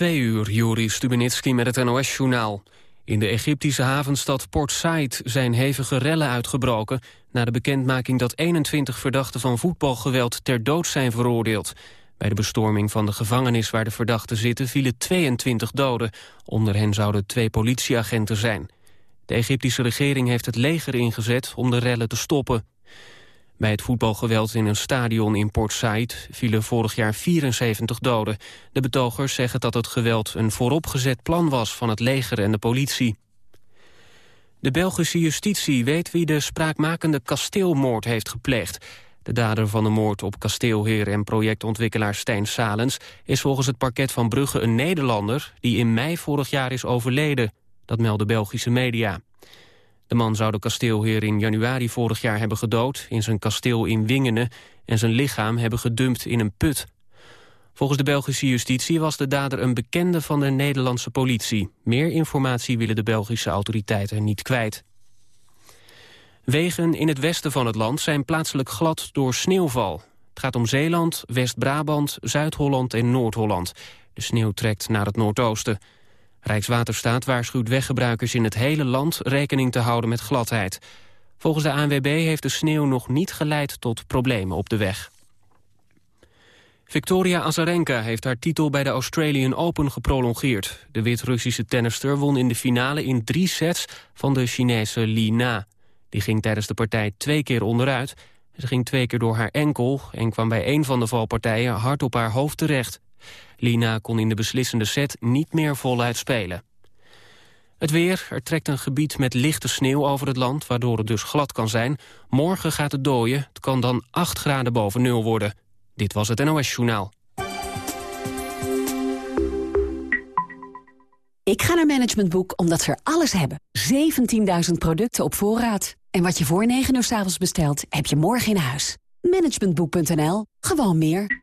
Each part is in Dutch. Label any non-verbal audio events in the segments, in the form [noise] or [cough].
Twee uur, Juri Stubenitski met het NOS-journaal. In de Egyptische havenstad Port Said zijn hevige rellen uitgebroken... na de bekendmaking dat 21 verdachten van voetbalgeweld ter dood zijn veroordeeld. Bij de bestorming van de gevangenis waar de verdachten zitten... vielen 22 doden. Onder hen zouden twee politieagenten zijn. De Egyptische regering heeft het leger ingezet om de rellen te stoppen. Bij het voetbalgeweld in een stadion in Port Said vielen vorig jaar 74 doden. De betogers zeggen dat het geweld een vooropgezet plan was van het leger en de politie. De Belgische justitie weet wie de spraakmakende kasteelmoord heeft gepleegd. De dader van de moord op kasteelheer en projectontwikkelaar Stijn Salens... is volgens het parket van Brugge een Nederlander... die in mei vorig jaar is overleden. Dat melden Belgische media. De man zou de kasteelheer in januari vorig jaar hebben gedood... in zijn kasteel in Wingenen en zijn lichaam hebben gedumpt in een put. Volgens de Belgische justitie was de dader een bekende van de Nederlandse politie. Meer informatie willen de Belgische autoriteiten niet kwijt. Wegen in het westen van het land zijn plaatselijk glad door sneeuwval. Het gaat om Zeeland, West-Brabant, Zuid-Holland en Noord-Holland. De sneeuw trekt naar het noordoosten. Rijkswaterstaat waarschuwt weggebruikers in het hele land rekening te houden met gladheid. Volgens de ANWB heeft de sneeuw nog niet geleid tot problemen op de weg. Victoria Azarenka heeft haar titel bij de Australian Open geprolongeerd. De Wit-Russische tennister won in de finale in drie sets van de Chinese Li Na. Die ging tijdens de partij twee keer onderuit. Ze ging twee keer door haar enkel en kwam bij een van de valpartijen hard op haar hoofd terecht. Lina kon in de beslissende set niet meer voluit spelen. Het weer, er trekt een gebied met lichte sneeuw over het land... waardoor het dus glad kan zijn. Morgen gaat het dooien, het kan dan 8 graden boven nul worden. Dit was het NOS Journaal. Ik ga naar Management Boek omdat ze er alles hebben. 17.000 producten op voorraad. En wat je voor 9 uur s avonds bestelt, heb je morgen in huis. Managementboek.nl. Gewoon meer.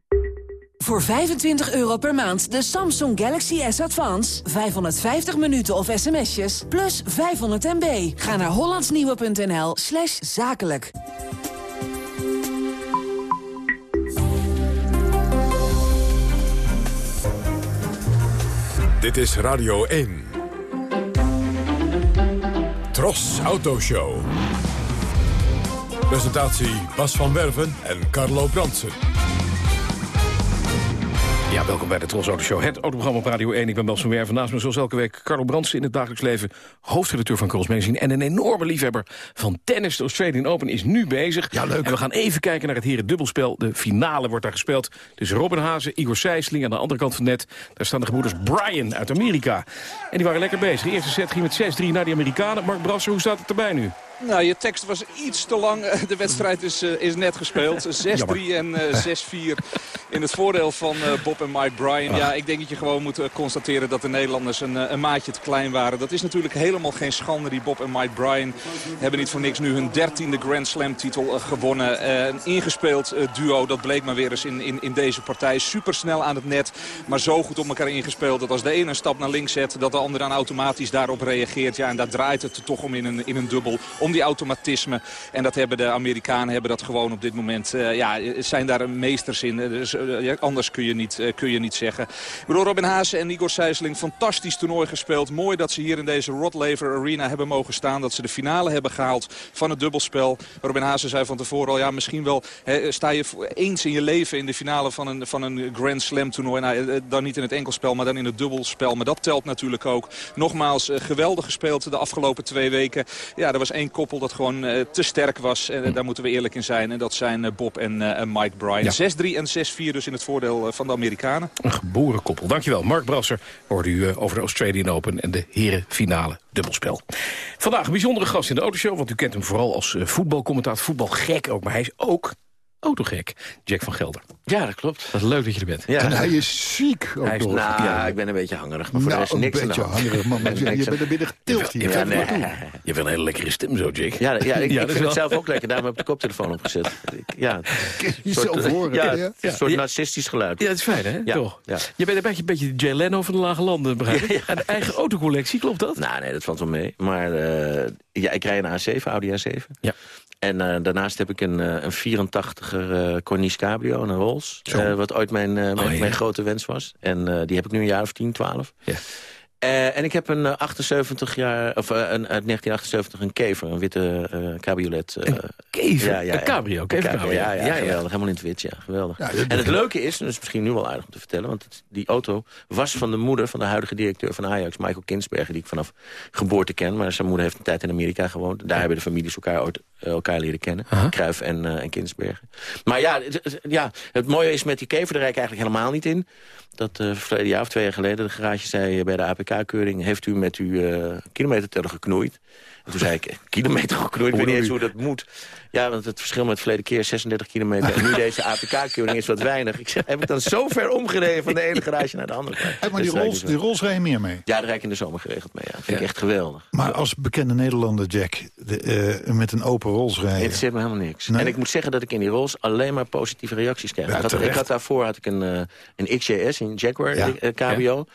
Voor 25 euro per maand de Samsung Galaxy S Advance. 550 minuten of sms'jes, plus 500 MB. Ga naar hollandsnieuwe.nl slash zakelijk. Dit is Radio 1. Tros Autoshow. Presentatie Bas van Werven en Carlo Brandsen. Ja, welkom bij de Tros Auto Show, het autoprogramma op Radio 1. Ik ben Bas van Werven. Naast me zoals elke week Carlo Brandsen in het dagelijks leven... hoofdredacteur van Cross Magazine en een enorme liefhebber van tennis. De Australian Open is nu bezig. Ja, leuk. En we gaan even kijken naar het heren dubbelspel. De finale wordt daar gespeeld tussen Robin Hazen, Igor Sijsling... aan de andere kant van het net, daar staan de gebroeders Brian uit Amerika. En die waren lekker bezig. De eerste set ging met 6-3 naar die Amerikanen. Mark Brasser, hoe staat het erbij nu? Nou, je tekst was iets te lang. [laughs] De wedstrijd is, uh, is net gespeeld. [laughs] 6-3 en [laughs] uh, 6-4 in het voordeel van uh, Bob en Mike Bryan. Ja, ik denk dat je gewoon moet constateren dat de Nederlanders een, een, maatje te klein waren. Dat is natuurlijk helemaal geen schande. Die Bob en Mike Bryan hebben niet voor niks nu hun dertiende Grand Slam titel gewonnen. een ingespeeld duo, dat bleek maar weer eens in, in, in deze partij. Super snel aan het net, maar zo goed op elkaar ingespeeld... dat als de ene een stap naar links zet, dat de ander dan automatisch daarop reageert. Ja, en daar draait het toch om in een, in een dubbel. Om die automatisme. En dat hebben de Amerikanen hebben dat gewoon op dit moment. Uh, ja, zijn daar meesters in. Dus, uh, anders kun je, niet, kun je niet zeggen. Ik Robin Haase en Igor Sijsling, fantastisch toernooi gespeeld. Mooi dat ze hier in deze Rod Laver Arena hebben mogen staan. Dat ze de finale hebben gehaald van het dubbelspel. Robin Haase zei van tevoren al, ja, misschien wel sta je eens in je leven in de finale van een, van een Grand Slam toernooi. Nou, dan niet in het enkelspel, maar dan in het dubbelspel. Maar dat telt natuurlijk ook. Nogmaals, geweldig gespeeld de afgelopen twee weken. Ja, er was één koppel dat gewoon te sterk was. En daar moeten we eerlijk in zijn. En dat zijn Bob en Mike Bryan. 6-3 en 6-4 dus in het voordeel van de Amerikanen. Een geboren koppel. Dankjewel. Mark Brasser hoorde u over de Australian Open en de herenfinale dubbelspel. Vandaag een bijzondere gast in de autoshow, want u kent hem vooral als voetbalcommentator, voetbalgek ook. Maar hij is ook autogek, Jack van Gelder. Ja, dat klopt. Dat is leuk dat je er bent. Ja. En hij is ziek ook hij is, Nou, ja. ik ben een beetje hangerig, maar voor nou, de rest niks een beetje hangerig, man. [laughs] je, je bent er binnen getild hier. Ja, nee. [laughs] Je hebt een hele lekkere stem zo, Jack. Ja, ja ik, ik vind het zelf ook lekker. Daarom heb ik de koptelefoon opgezet. Ja. [laughs] Jezelf horen. Ja, een soort narcistisch geluid. Ja, dat is fijn, hè? Ja. Toch? Ja. Je bent een beetje, een beetje de Jay Leno van de Lage Landen, begrijp ik? En de eigen autocollectie, klopt dat? Nou, nee, dat valt wel mee. Maar uh, ja, ik rij een A7, Audi A7. Ja. En uh, daarnaast heb ik een, uh, een 84er uh, Corniche Cabrio, een Rolls. wat ooit mijn, mijn, oh, ja. mijn, grote wens was. En die heb ik nu een jaar of 10, 12. Ja. Uh, en ik heb een 78 jaar, of uh, een, uit 1978 een kever, een witte uh, cabriolet. een kever? Ja, ja, een cabrio, kever cabrio. Ja, ja, ja, geweldig. Helemaal in het wit, ja. Geweldig. en het leuke is, en dat is misschien nu wel aardig om te vertellen... want het, die auto was van de moeder van de huidige directeur van Ajax... Michael Kinsberger, die ik vanaf geboorte ken. Maar zijn moeder heeft een tijd in Amerika gewoond. Daar hebben de families elkaar, elkaar leren kennen. Kruif en, en Kinsberger. Maar ja het, ja, het mooie is met die kever, daar rij ik eigenlijk helemaal niet in dat uh, verleden jaar of twee jaar geleden... de garage zei bij de APK-keuring... heeft u met uw kilometerteller geknoeid? En toen zei ik, kilometer geknoeid, ik weet niet eens hoe dat moet. Ja, want het verschil met de verleden keer 36 kilometer... en nu [laughs] deze APK-keuring is wat weinig. Ik zeg, heb ik dan zo ver omgereden van de ene garage naar de andere? Hey, maar die rolls, die rolls rij je meer mee? Ja, daar rijd ik in de zomer geregeld mee. Ja. Dat vind ik echt geweldig. Maar als bekende Nederlander, Jack, de, uh, met een open Rolls rijden... Het zit me helemaal niks. Nee? En ik moet zeggen dat ik in die Rolls alleen maar positieve reacties krijg. Ik, had, ik, had, daarvoor had ik een, uh, een XJS, een Jaguar ja. uh, cabrio...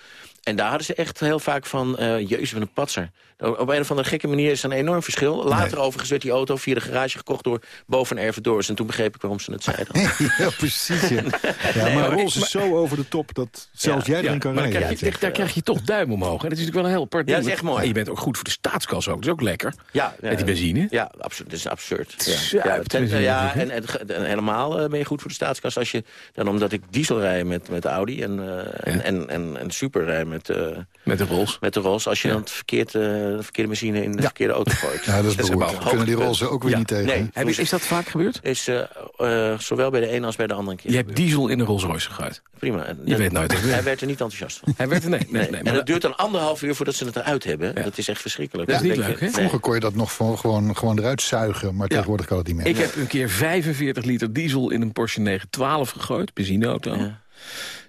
En daar hadden ze echt heel vaak van, uh, jezus, wat een patser. Op een of andere gekke manier is er een enorm verschil. Later nee. overigens werd die auto via de garage gekocht door Boven Ervedoors. En toen begreep ik waarom ze het zeiden. [laughs] ja, precies. Ja, [laughs] ja nee, maar Rolls is zo over de top dat zelfs jij erin kan rijden. Daar krijg, je, daar krijg je toch duim omhoog. En dat is natuurlijk wel een heel apart Ja, dat is echt mooi. En je bent ook goed voor de staatskas ook. Dat is ook lekker. Ja, met die benzine. Ja, absurd, dat is absurd. Ja, ja, ja en, en, en, helemaal uh, ben je goed voor de staatskas als je... dan omdat ik diesel rij met, met Audi en, uh, en, en, en, en super rij met... Uh, met de Rolls. Met de Rolls. Als je dan het verkeerd, de verkeerde benzine in de verkeerde auto gooit. Ja, dat is beroerd. We kunnen die Rolls ook weer niet tegen. Nee. Heb je, is dat vaak gebeurd? Is zowel bij de ene als bij de andere keer. Je hebt diesel in de Rolls Royce gegooid. Prima. Je weet nooit. Hij werd er niet enthousiast van. Hij werd er, nee. nee, nee en het duurt dan anderhalf uur voordat ze het eruit hebben. Dat is echt verschrikkelijk. Dat is niet leuk, hè? Vroeger kon je dat nog gewoon, gewoon eruit zuigen, maar tegenwoordig kan het niet meer. Ik heb een keer 45 liter diesel in een Porsche 912 gegooid, benzineauto.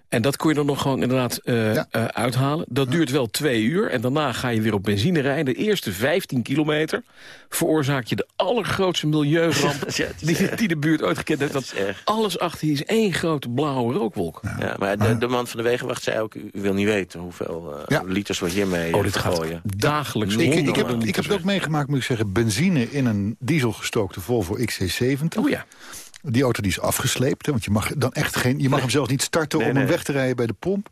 En dat kon je dan nog gewoon inderdaad uh, ja. uh, uithalen. Dat ja. duurt wel twee uur. En daarna ga je weer op benzine rijden. De eerste 15 kilometer veroorzaak je de allergrootste milieuramp... [laughs] ja, die, die, de buurt ooit gekend heeft. Dat, dat alles achter je is één grote blauwe rookwolk. Ja, maar de, de, man van de Wegenwacht zei ook... u wil niet weten hoeveel uh, liters we hiermee oh, dit gooien. dagelijks ik, ik, heb, ik heb het ook meegemaakt, moet ik zeggen. Benzine in een dieselgestookte Volvo XC70. Oh ja. Die auto die is afgesleept, hè, want je mag, dan echt geen, je mag hem zelfs niet starten nee, om nee. hem weg te rijden bij de pomp.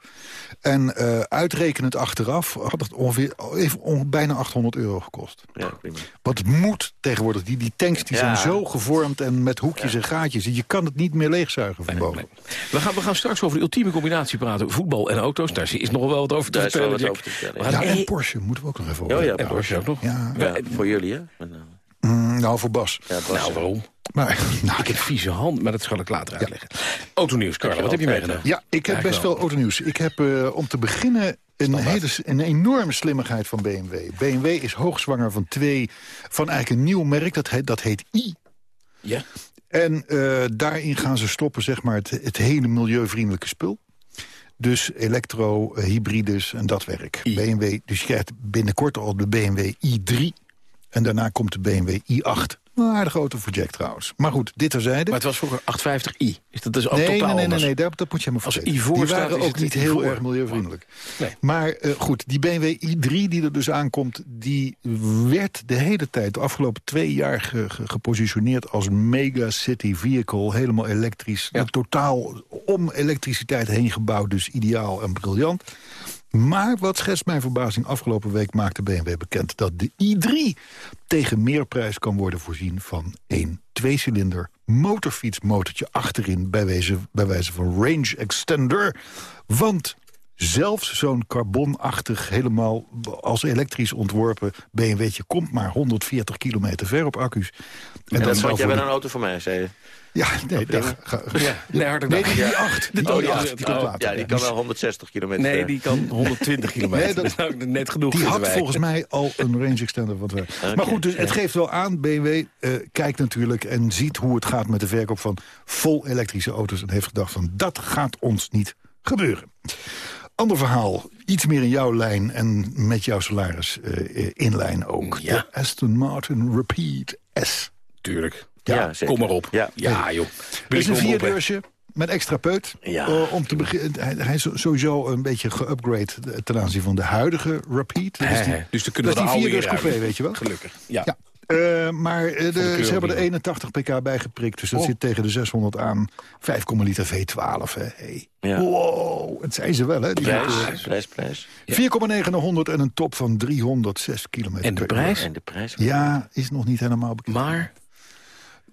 En uh, uitrekenend achteraf had het ongeveer even on, bijna 800 euro gekost. Ja, Wat het moet tegenwoordig, die, die tanks die ja. zijn zo gevormd en met hoekjes ja. en gaatjes. Je kan het niet meer leegzuigen van boven. Nee, we, gaan, we gaan straks over de ultieme combinatie praten. Voetbal en auto's, daar is nog wel wat over te vertellen. Wat over te vertellen ja, en Porsche moeten we ook nog even over. Oh, ja, en Porsche ook nog. Ja. voor jullie hè? Mm, nou, voor Bas. Ja, Bas. Nou, waarom? Maar, [laughs] nou, ik heb vieze hand, maar dat zal ik later uitleggen. Ja. Autonieuws, Carlo, wat heb je meegenomen? Ja, ik heb best wel autonieuws. Ik heb uh, om te beginnen een, hele, een enorme slimmigheid van BMW. BMW is hoogzwanger van twee, van eigenlijk een nieuw merk, dat heet, dat heet i. Ja. En uh, daarin gaan ze stoppen, zeg maar, het, het hele milieuvriendelijke spul. Dus elektro, hybrides en dat werk. I. BMW, dus je krijgt binnenkort al de BMW i3. En daarna komt de BMW i8. Een aardige auto voor Jack trouwens. Maar goed, dit terzijde. Maar het was vroeger 850i. Is dat dus ook nee, totaal nee, nee, nee, nee, dat moet je helemaal vergeten. Als I die waren ook niet heel erg milieuvriendelijk. Nee. Maar uh, goed, die BMW i3 die er dus aankomt... die werd de hele tijd, de afgelopen twee jaar... Ge, ge, gepositioneerd als mega city vehicle. Helemaal elektrisch. Ja. Totaal om elektriciteit heen gebouwd. Dus ideaal en briljant. Maar wat schetst mijn verbazing afgelopen week maakte BMW bekend... dat de i3 tegen meerprijs kan worden voorzien van een tweecilinder motorfietsmotortje achterin... bij wijze, bij wijze van range extender. Want Zelfs zo'n carbonachtig, helemaal als elektrisch ontworpen BMW'tje... komt maar 140 kilometer ver op accu's. En, dat zal jij voor bent een auto voor mij, zei je. Ja, nee, dag. Ga- Ja, nee, hartelijk Nee, dank. die, Ja. die acht. Die, Oh, die die acht, acht. die komt Oh, later. Ja, die kan wel 160 kilometer Nee, die kan [laughs] 120 kilometer. Nee, dat- dat is [laughs] nou net genoeg. Die had volgens mij al een range extender wat wij. Maar goed, dus het geeft wel aan. BMW eh, kijkt natuurlijk en ziet hoe het gaat met de verkoop van vol elektrische auto's. En heeft gedacht van dat gaat ons niet gebeuren. Ander verhaal, iets meer in jouw lijn en met jouw salaris eh, in lijn ook. Ja. De Aston Martin Repeat S. Tuurlijk. Ja. Kom maar op. Ja. Ja, joh. Dat is een vierdeursje met extra peut. Ja. Eh, om te beginnen, hij, hij is sowieso een beetje geüpgrade ten aanzien van de huidige Repeat. Dat is die. Dus dan kunnen dat we de oude weer coupé, weet je wel. Gelukkig. Ja. Ja. Eh, maar eh, de, ze hebben er hier. 81 pk bij geprikt. Dus dat Oh. zit tegen de 600 aan. 5, liter V12. Hè. Hey. Ja. Wow, het zijn ze wel, hè? Die Prijs, prijs, prijs. 4,9 naar 100 en een top van 306 kilometer. En de prijs? En de prijs. Ja, is nog niet helemaal bekend. Maar,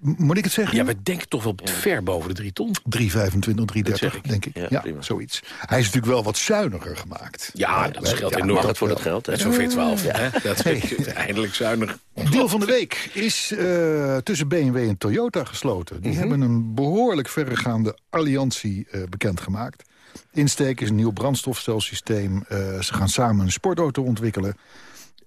Moet ik het zeggen? ja, we denken toch wel ver boven de drie ton. 325, 330, zeg ik. denk ik. Ja, zoiets. Hij is natuurlijk wel wat zuiniger gemaakt. Ja, dat scheelt ja, enorm. Voor dat geld? hè? Zo'n V12. Hè? Dat is [laughs] eindelijk zuinig. Deal van de week is eh, tussen BMW en Toyota gesloten. Mhm. Die hebben een behoorlijk verregaande alliantie eh, bekendgemaakt. Insteek is een nieuw brandstofcelsysteem. Eh, ze gaan samen een sportauto ontwikkelen.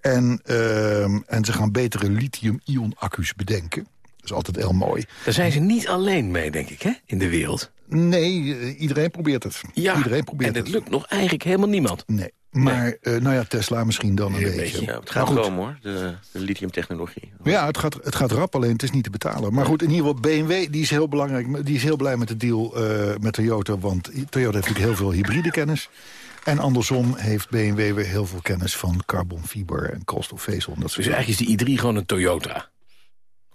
En, ehm, en ze gaan betere lithium-ion accu's bedenken. Dat is altijd heel mooi. Daar zijn ze niet alleen mee, denk ik, hè? in de wereld. Nee, eh, iedereen probeert het. Ja, iedereen probeert en het het. lukt nog eigenlijk helemaal niemand. Nee, maar eh, nou ja, Tesla misschien dan een Een beetje. beetje. Ja, het gaat komen hoor, de, de lithiumtechnologie. Ja, het gaat, het gaat rap, alleen het is niet te betalen. Maar goed, in ieder geval BMW, die is heel belangrijk. Die is heel blij met de deal eh, met Toyota. Want Toyota heeft natuurlijk heel veel hybride kennis. En andersom heeft BMW weer heel veel kennis van carbonfiber en koolstofvezel. Dus eigenlijk is die i3 gewoon een Toyota.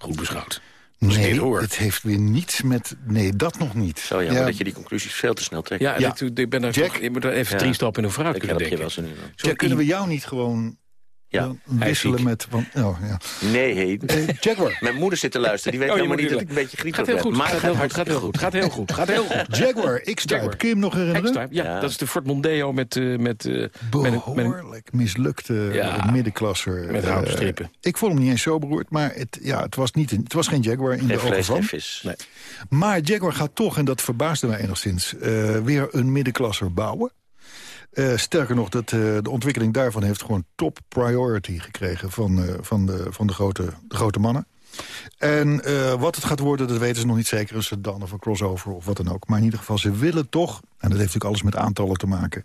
Goed beschouwd. Als ik Nee, hoor. het heeft weer niets met... Nee, dat nog niet. Zo jammer dat je die conclusies veel te snel trekt. Ja, Ja. dit- ik ben daar Jack? toch, ik moet daar even Ja. drie stappen in een vooruit ik kunnen denken. wel zo nu. dan. Jack, kunnen we jou niet gewoon Ja. dan wisselen met... Want, oh, ja. Nee, hey. Eh, Jaguar. Mijn moeder zit te luisteren. Die weet Oh, helemaal niet dat ik een beetje Gaat griepig heel ben. goed, Maar gaat heel [laughs] goed, gaat heel goed, gaat heel goed, gaat heel goed. Jaguar X-Type. Kun je hem nog herinneren? Ja, Ja. dat is de Ford Mondeo met, eh met, eh, met, een, met, een, behoorlijk mislukte Ja. middenklasser. Met ik vond hem niet eens zo beroerd, maar het, ja, het, was, niet, een- het was geen Jaguar in Geen de ogen van. vis. Nee. Maar Jaguar gaat toch, en dat verbaasde mij enigszins... eh, weer een middenklasser bouwen. Eh, sterker nog, dat, eh, de ontwikkeling daarvan heeft gewoon top priority gekregen... van, eh, van, de, van de, grote, de grote mannen. En wat het gaat worden, dat weten ze nog niet zeker. Een sedan of een crossover of wat dan ook. Maar in ieder geval, ze willen toch... en dat heeft natuurlijk alles met aantallen te maken...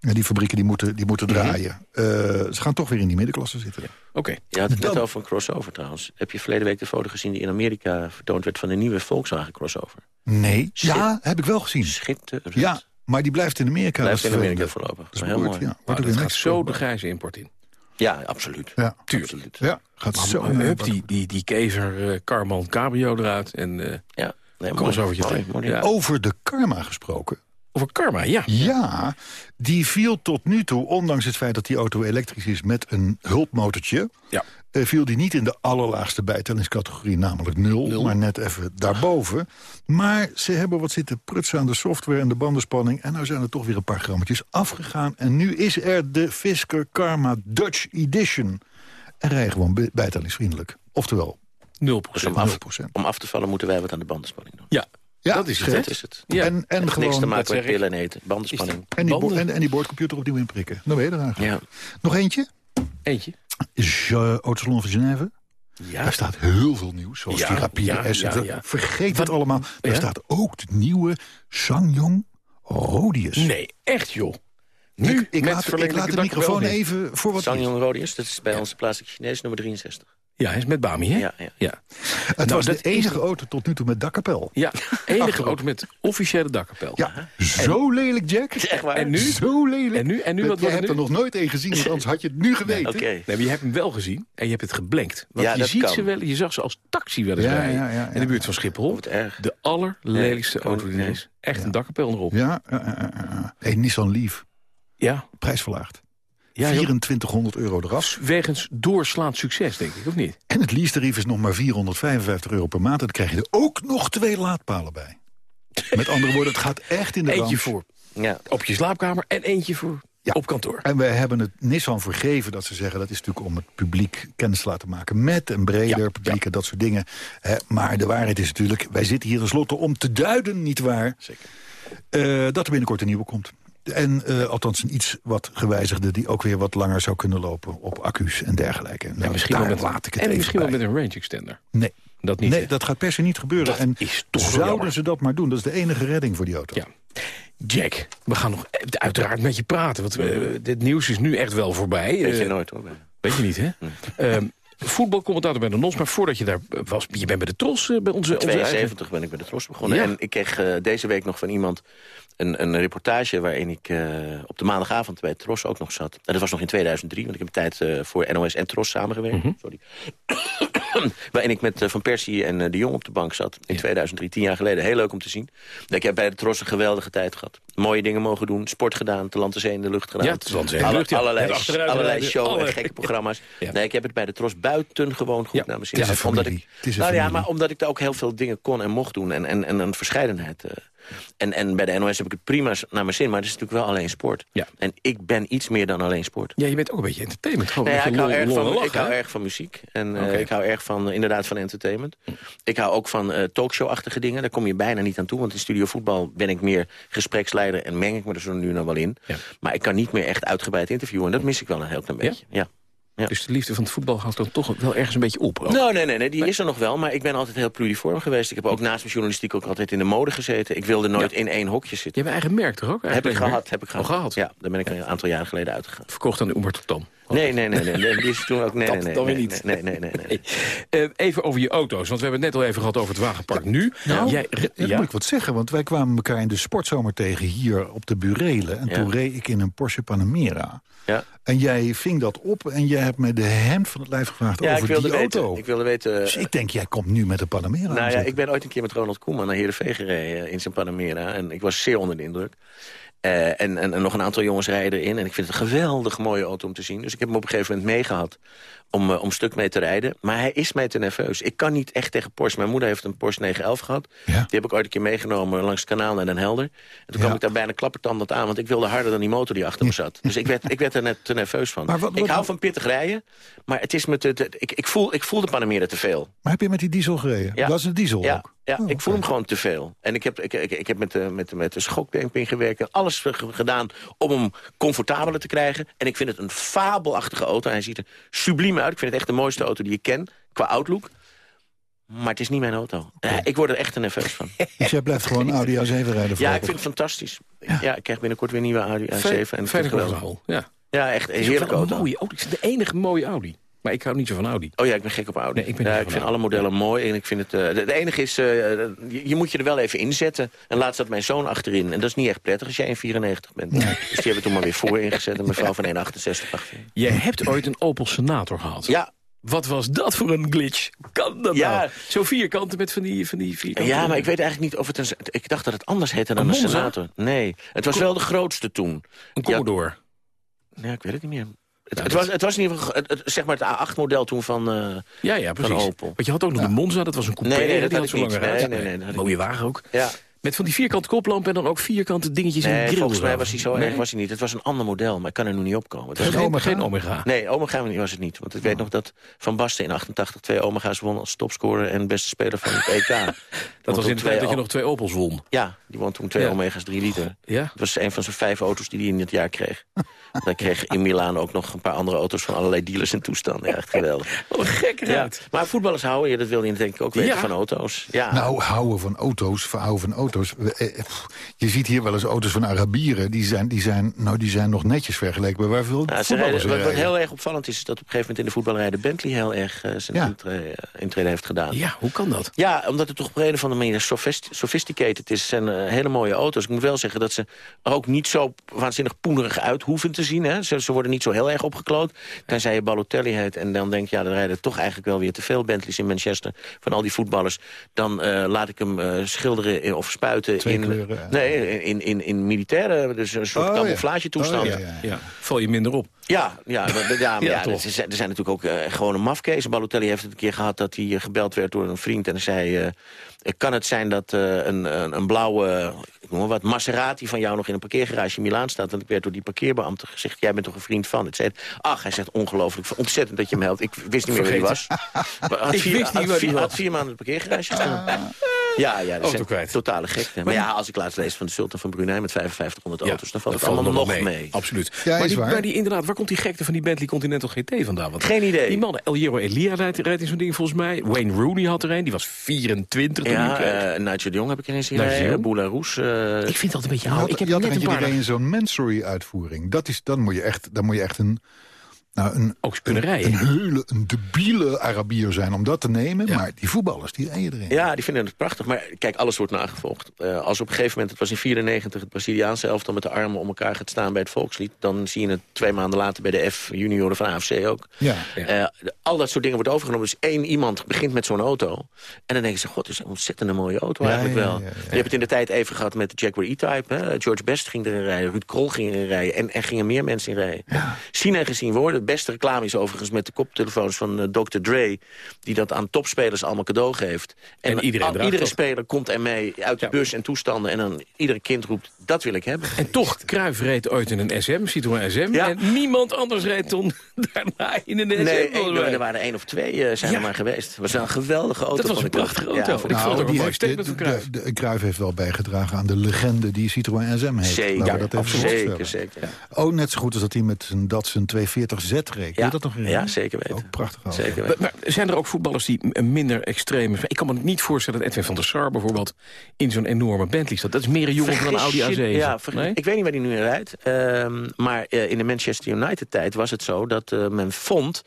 Die fabrieken die moeten, die moeten draaien. Eh, ze gaan toch weer in die middenklasse zitten. Oké. Je had het net Dan- over een crossover trouwens. Heb je verleden week de foto gezien die in Amerika vertoond werd... van de nieuwe Volkswagen crossover? Nee. Ja, heb ik wel gezien. Schitterend. Ja, maar die blijft in Amerika. Blijft in Amerika voorlopig. Dat is Heel mooi. ja. Maar dat gaat zo de grijze import in. Ja, absoluut. Ja, Tuurlijk. Absoluut. ja gaat zo. Maar, hup, die, die, die kever eh, Carman Cabrio eruit. En eh Ja. Nee, erin. mooi, Ja. mooi. Over de karma gesproken. Over Karma, ja. Ja, die viel tot nu toe, ondanks het feit dat die auto elektrisch is met een hulpmotortje... Ja. Eh, viel die niet in de allerlaagste bijtellingscategorie, namelijk nul, Nul. maar net even daarboven. Maar ze hebben wat zitten prutsen aan de software en de bandenspanning... en nou zijn er toch weer een paar grammetjes afgegaan. En nu is er de Fisker Karma Dutch Edition. En rijden gewoon bij- bijtellingsvriendelijk. Oftewel 0 Dus om af, 0%. om af te vallen moeten wij wat aan de bandenspanning doen. Ja, Ja, dat is het. Dat is het. Ja. En, en, Heeft niks te gewoon, maken dat met pillen en eten. Bandenspanning. en, die bo- en, en die boordcomputer opnieuw inprikken. Dan ben je eraan. Ja. Nog eentje? Eentje. Uh, Autosalon van Genève. Ja. Daar staat heel veel nieuws, zoals Ja, die Rapide ja, S. ja, ja. Vergeet Wat- het allemaal. Daar Ja? staat ook de nieuwe Sangyong Rodius. Nee, echt joh. Nu ik, laat, ik laat de microfoon even voor wat het is. Sangyong Rodius, dat is bij onze plaatselijk Chinees nummer 63. Ja, hij is met Bami, hè? Ja, ja. ja. Het Nou, was de is- enige auto tot nu toe met dakkapel. Ja, [laughs] enige auto met officiële dakkapel. Ja, zo lelijk, Jack. [laughs] Echt waar? En nu? Zo lelijk. En nu? En nu? Wat wordt hebt er nog nooit een gezien, want anders had je het nu geweten. Oké. Nee, maar je hebt hem wel gezien en je hebt het geblenkt. Want Ja, je dat ziet kan. ze wel, je zag ze als taxi wel eens Ja, rijden. ja, ja, in de buurt van Schiphol. Wat erg. De allerlelijkste Nee, auto die er is. Echt een dakkapel erop. Ja. Hey, Nissan Leaf, Ja, prijs verlaagd. Ja joh. 2400 euro eraf. wegens doorslaand succes, denk ik, of niet? En het leasetarief is nog maar 455 euro per maand. En dan krijg je er ook nog twee laadpalen bij. Met andere woorden, het gaat echt in de Eentje voor Ja. Op je slaapkamer en eentje voor op kantoor. En wij hebben het Nissan vergeven dat ze zeggen... dat is natuurlijk om het publiek kennis te laten maken... met een breder publiek en dat soort dingen. Hè, maar de waarheid is natuurlijk... wij zitten hier tenslotte om te duiden, nietwaar... Zeker. Uh, dat er binnenkort een nieuwe komt. En uh, althans een iets wat gewijzigde... die ook weer wat langer zou kunnen lopen op accu's en dergelijke. Nou, en misschien, wel met, laat ik het en misschien wel met een range extender. Nee. Dat niet, nee, dat gaat per se niet gebeuren. Dat en is toch zouden jammer. ze dat maar doen? Dat is de enige redding voor die auto. Ja. Jack, we gaan nog uiteraard met je praten. Want uh, dit nieuws is nu echt wel voorbij. Weet je nooit hoor. Weet je niet, hè? Um, voetbalcommentator bij de NOS, maar voordat je daar was... je bent bij de Tros, uh, bij onze... In 72 ben ik bij de Tros begonnen. Ja. En ik kreeg uh, deze week nog van iemand een, een reportage... waarin ik uh, op de maandagavond bij Tros ook nog zat. En dat was nog in 2003, want ik heb een tijd voor NOS en Tros samengewerkt. Mhm. Mm -hmm. Sorry. [clears throat] waarin ik met Van Persie en De Jong op de bank zat. In ja. 2003, tien jaar geleden. Heel leuk om te zien. Ik heb bij de Tros een geweldige tijd gehad. Mooie dingen mogen doen. Sport gedaan, te land, zee in de lucht gedaan. Ja, te land, zee in de lucht, ja. Allerlei, allerlei show alle... en gekke programma's. [laughs] Ja. Nee, ik heb het bij de Tros buitengewoon goed naar mijn zin. Is omdat ik, is nou ja, maar omdat ik daar ook heel veel dingen kon en mocht doen. En, en, en een verscheidenheid. Uh, en, en bij de NOS heb ik het prima naar mijn zin. Maar het is natuurlijk wel alleen sport. Ja. En ik ben iets meer dan alleen sport. Ja, je bent ook een beetje entertainment. Gewoon nee, ja, een ik, hou erg van, lach, ik hou hè? erg van muziek. En uh, ik hou erg van, uh, inderdaad, van entertainment. Ik hou ook van uh, talkshow-achtige dingen. Daar kom je bijna niet aan toe. Want in Studio Voetbal ben ik meer gespreksleider... en meng ik me er zo nu nog wel in. Ja. Maar ik kan niet meer echt uitgebreid interviewen. En dat mis ik wel een heel klein beetje. Ja? Ja. Dus de liefde van het voetbal gaat dan toch wel ergens een beetje op? ook? Nou, nee, nee, nee, die is er nog wel. Maar ik ben altijd heel pluriform geweest. Ik heb ook naast mijn journalistiek ook altijd in de mode gezeten. Ik wilde nooit in één hokje zitten. Je hebt eigen merk toch ook? Heb ik gehad, heb ik gehad. Gehad? Ja, daar ben ik een aantal jaren geleden uitgegaan. Verkocht aan de Oemer Tam. Nee, nee, nee, nee, nee, die is toen ook... Nee, Dat nee, nee, dan weer nee, niet. Nee, nee, nee, nee. nee. Eh, even over je auto's, want we hebben het net al even gehad over het wagenpark. Nu, Nou, jij, dan moet ik wat zeggen, want wij kwamen elkaar in de sportzomer tegen hier op de Burelen. En Ja. toen reed ik in een Porsche Panamera. Ja. En jij ving dat op en jij hebt me de hemd van het lijf gevraagd Ja, ik over wilde die weten. auto. Ik wilde weten Dus ik denk, jij komt nu met de Panamera Nou ja, ik ben ooit een keer met Ronald Koeman naar Heerenveen gereden eh, in zijn Panamera. En ik was zeer onder de indruk. Eh, en, en, en nog een aantal jongens rijden erin. En ik vind het een geweldig mooie auto om te zien. Dus ik heb hem op een gegeven moment meegehad om, uh, om stuk mee te rijden. Maar hij is mij te nerveus. Ik kan niet echt tegen Porsche. Mijn moeder heeft een Porsche 911 gehad. Ja. Die heb ik ooit een keer meegenomen langs het kanaal naar Den Helder. En toen kwam ik daar bijna klappertandend aan. Want ik wilde harder dan die motor die achter me zat. Dus ik werd, ik werd er net te nerveus van. Maar wat- wat- ik hou van pittig rijden. Maar het is me te, te- ik, ik, voel, ik voel de Panamera te veel. Maar heb je met die diesel gereden? Ja. Dat is een diesel Ja, ook? Ja Oh, ik voel hem gewoon te veel. En ik heb, ik, ik, ik heb met, de, met, de- met de schokdemping gewerkt. en Alles ge- gedaan om hem comfortabeler te krijgen. En ik vind het een fabelachtige auto. Hij ziet er subliem uit. Ik vind het echt de mooiste auto die ik ken. Qua outlook. Maar het is niet mijn auto. Eh, ik word er echt te nerveus van. [laughs] Dus jij blijft gewoon Audi A7 rijden Ja, ik voorlopig? vind het fantastisch. Ja. ik krijg binnenkort weer een nieuwe Audi A7. En ik vind het Veilig geweldig. verhaal. Ja. Ja, echt een heerlijke wel een auto. mooie Audi. Het is de enige mooie Audi. Maar ik hou niet zo van Audi. Oh ja, ik ben gek op Audi. Nee, ik ben ja, niet ik vind Audi. alle modellen mooi. En ik vind het, eh, de, de enige is, eh, je, je moet je er wel even inzetten. En laatst zat mijn zoon achterin. En dat is niet echt prettig als jij in 94 bent. Dus die hebben toen maar weer voor ingezet. Een mevrouw van 1,68 achter. Jij hebt ooit een Opel Senator gehad. Ja, Wat was dat voor een glitch? Kan dat Ja. nou? Zo vierkanten met van die, van die vierkanten. ja, maar ik weet eigenlijk niet of het een... Ik dacht dat het anders heette dan Een senator. Nee, het was wel de grootste toen. Een Commodore. Ja, ik weet het niet meer. Het, was, het was in ieder geval het, het- zeg maar het A8-model toen van... eh, Ja, ja, precies. Van Opel. Want je had ook nog de Monza, dat was een coupé. Nee, nee, dat die had zo Nee, nee, nee, Mooie wagen ook. ja, Met van die vierkante koplampen en dan ook vierkante dingetjes in de grill. volgens mij was hij zo erg was hij niet. Het was een ander model, maar ik kan er nu niet opkomen. Het was Geen, Omega? geen Omega. Nee, Omega was het niet. Want ik weet nog dat Van Basten in 88 twee Omega's won als topscorer en beste speler van het EK. [laughs] Dat was in de tijd dat je nog twee Opels won. Ja, die won toen twee Ja. Omega's 3 liter. Ja? Dat was een van zijn vijf auto's die hij in het jaar kreeg. [laughs] Hij kreeg in Milaan ook nog een paar andere auto's van allerlei dealers en toestanden. Ja, echt geweldig. [laughs] Wat een Ja. raad. Maar voetballers houden je, dat wil je denk ik ook weten Ja. van auto's. Ja. Nou, houden van auto's, van houden van auto's. Eh, pff, Je ziet hier wel eens auto's van Arabieren. Die zijn, die zijn, nou, die zijn nog netjes vergeleken bij waar ze voetballers rijden, wat, heel erg opvallend is, is dat op een gegeven moment in de voetballerij de Bentley heel erg eh, zijn Ja. intrede, heeft gedaan. Ja, hoe kan dat? Ja, omdat het toch op een of andere manier sophist- sophisticated is. Het zijn eh, hele mooie auto's. Ik moet wel zeggen dat ze er ook niet zo waanzinnig poenerig uit hoeven te zien. Hè. Ze, ze worden niet zo heel erg opgekloot. Tenzij je Balotelli heet en dan denk je... ja, er rijden toch eigenlijk wel weer te veel Bentleys in Manchester... van al die voetballers. Dan eh, laat ik hem eh, schilderen in- of spuiten Twee in, kleuren, ja. nee, in, in, in militaire... dus een soort Oh, camouflage toestand. Oh, ja, ja. Ja, val je minder op. Ja, ja, maar- ja, [laughs] maar Ja, er zijn er zijn natuurlijk ook eh, gewoon een mafkees. Balotelli heeft het een keer gehad dat hij gebeld werd door een vriend... en hij zei, eh, kan het zijn dat eh, een, een, een blauwe ik noem maar wat, Maserati van jou nog in een parkeergarage in Milaan staat... en ik werd door die parkeerbeambte gezegd, jij bent toch een vriend van? Het zei, ach, hij zegt ongelooflijk, ontzettend dat je me helpt. Ik wist niet meer wie hij was. [laughs] Had ik vier, wist niet had wie vier, hij had vier maanden in het parkeergarage staan. Ja, ja, dat Auto is kwijt. totale gekte. Maar ja, als ik laatst lees van de Sultan van Brunei met 5500 Ja, auto's... dan valt het allemaal nog mee. Absoluut. Ja, maar, is die, waar. maar die, inderdaad, waar komt die gekte van die Bentley Continental GT vandaan? Want Geen idee. Die mannen, El Hierro Elia rijdt, rijdt in zo'n ding volgens mij. Wayne Rooney had er een, die was 24 toen Ja, uh, Nigel de Jong heb ik erin zien Nigel de rijden. Jong? Boularoes. eh, ik vind dat een beetje Je oud. Ik heb je had net een paar... iedereen zo'n Mansory-uitvoering. Dat is, dan, moet je echt, dan moet je echt een, nou, een, Ook kunnen een, rijden. een hele een debiele Arabier zijn om dat te nemen. Maar die voetballers, die rijden erin. Ja, die vinden het prachtig. Maar kijk, alles wordt nagevolgd. Eh, als op een gegeven moment, het was in 94, het Braziliaanse elftal met de armen om elkaar gaat staan bij het volkslied... dan zie je het twee maanden later bij de F-junioren van AFC ook. Ja. Eh, al dat soort dingen wordt overgenomen. Dus één iemand begint met zo'n auto. En dan denken ze, god, het is een ontzettend mooie auto Ja, eigenlijk ja, wel. ja, ja. Je hebt het in de tijd even gehad met de Jaguar E-Type. hè. George Best ging erin rijden, Ruud Krol ging erin rijden... en er gingen meer mensen in rijden. Zien en gezien worden. Beste reclame is overigens met de koptelefoons van eh, Dr. Dre... die dat aan topspelers allemaal cadeau geeft. En iedereen al- iedere speler komt er mee uit de Ja. bus en toestanden... en dan iedere kind roept, dat wil ik hebben. En toch, Cruijff reed ooit in een SM, Citroën SM. Ja. En niemand anders reed toen [laughs] daarna in een SM. Nee, één- er waren één of twee eh, zijn Ja. er maar geweest. Het was een geweldige auto. Dat was een prachtige auto. Ik vond het ook een die mooi statement van Cruijff. de- heeft wel bijgedragen aan de legende die Citroën SM heeft. Zeker, dat zeker, zeker. Oh, net zo goed als dat hij met zijn Datsun 240Z Kun je Ja. dat nog Ja, zeker weten. Ook prachtig. Zeker Maar, weten. maar zijn er ook voetballers die minder extreem... Ik kan me niet voorstellen dat Edwin van der Sar bijvoorbeeld... in zo'n enorme Bentley staat. Dat is meer een jongen van een Audi Vergis A7. je- Ja, nee? ik weet niet waar hij nu in rijdt. ehm, maar eh, in de Manchester United-tijd was het zo dat eh, men vond...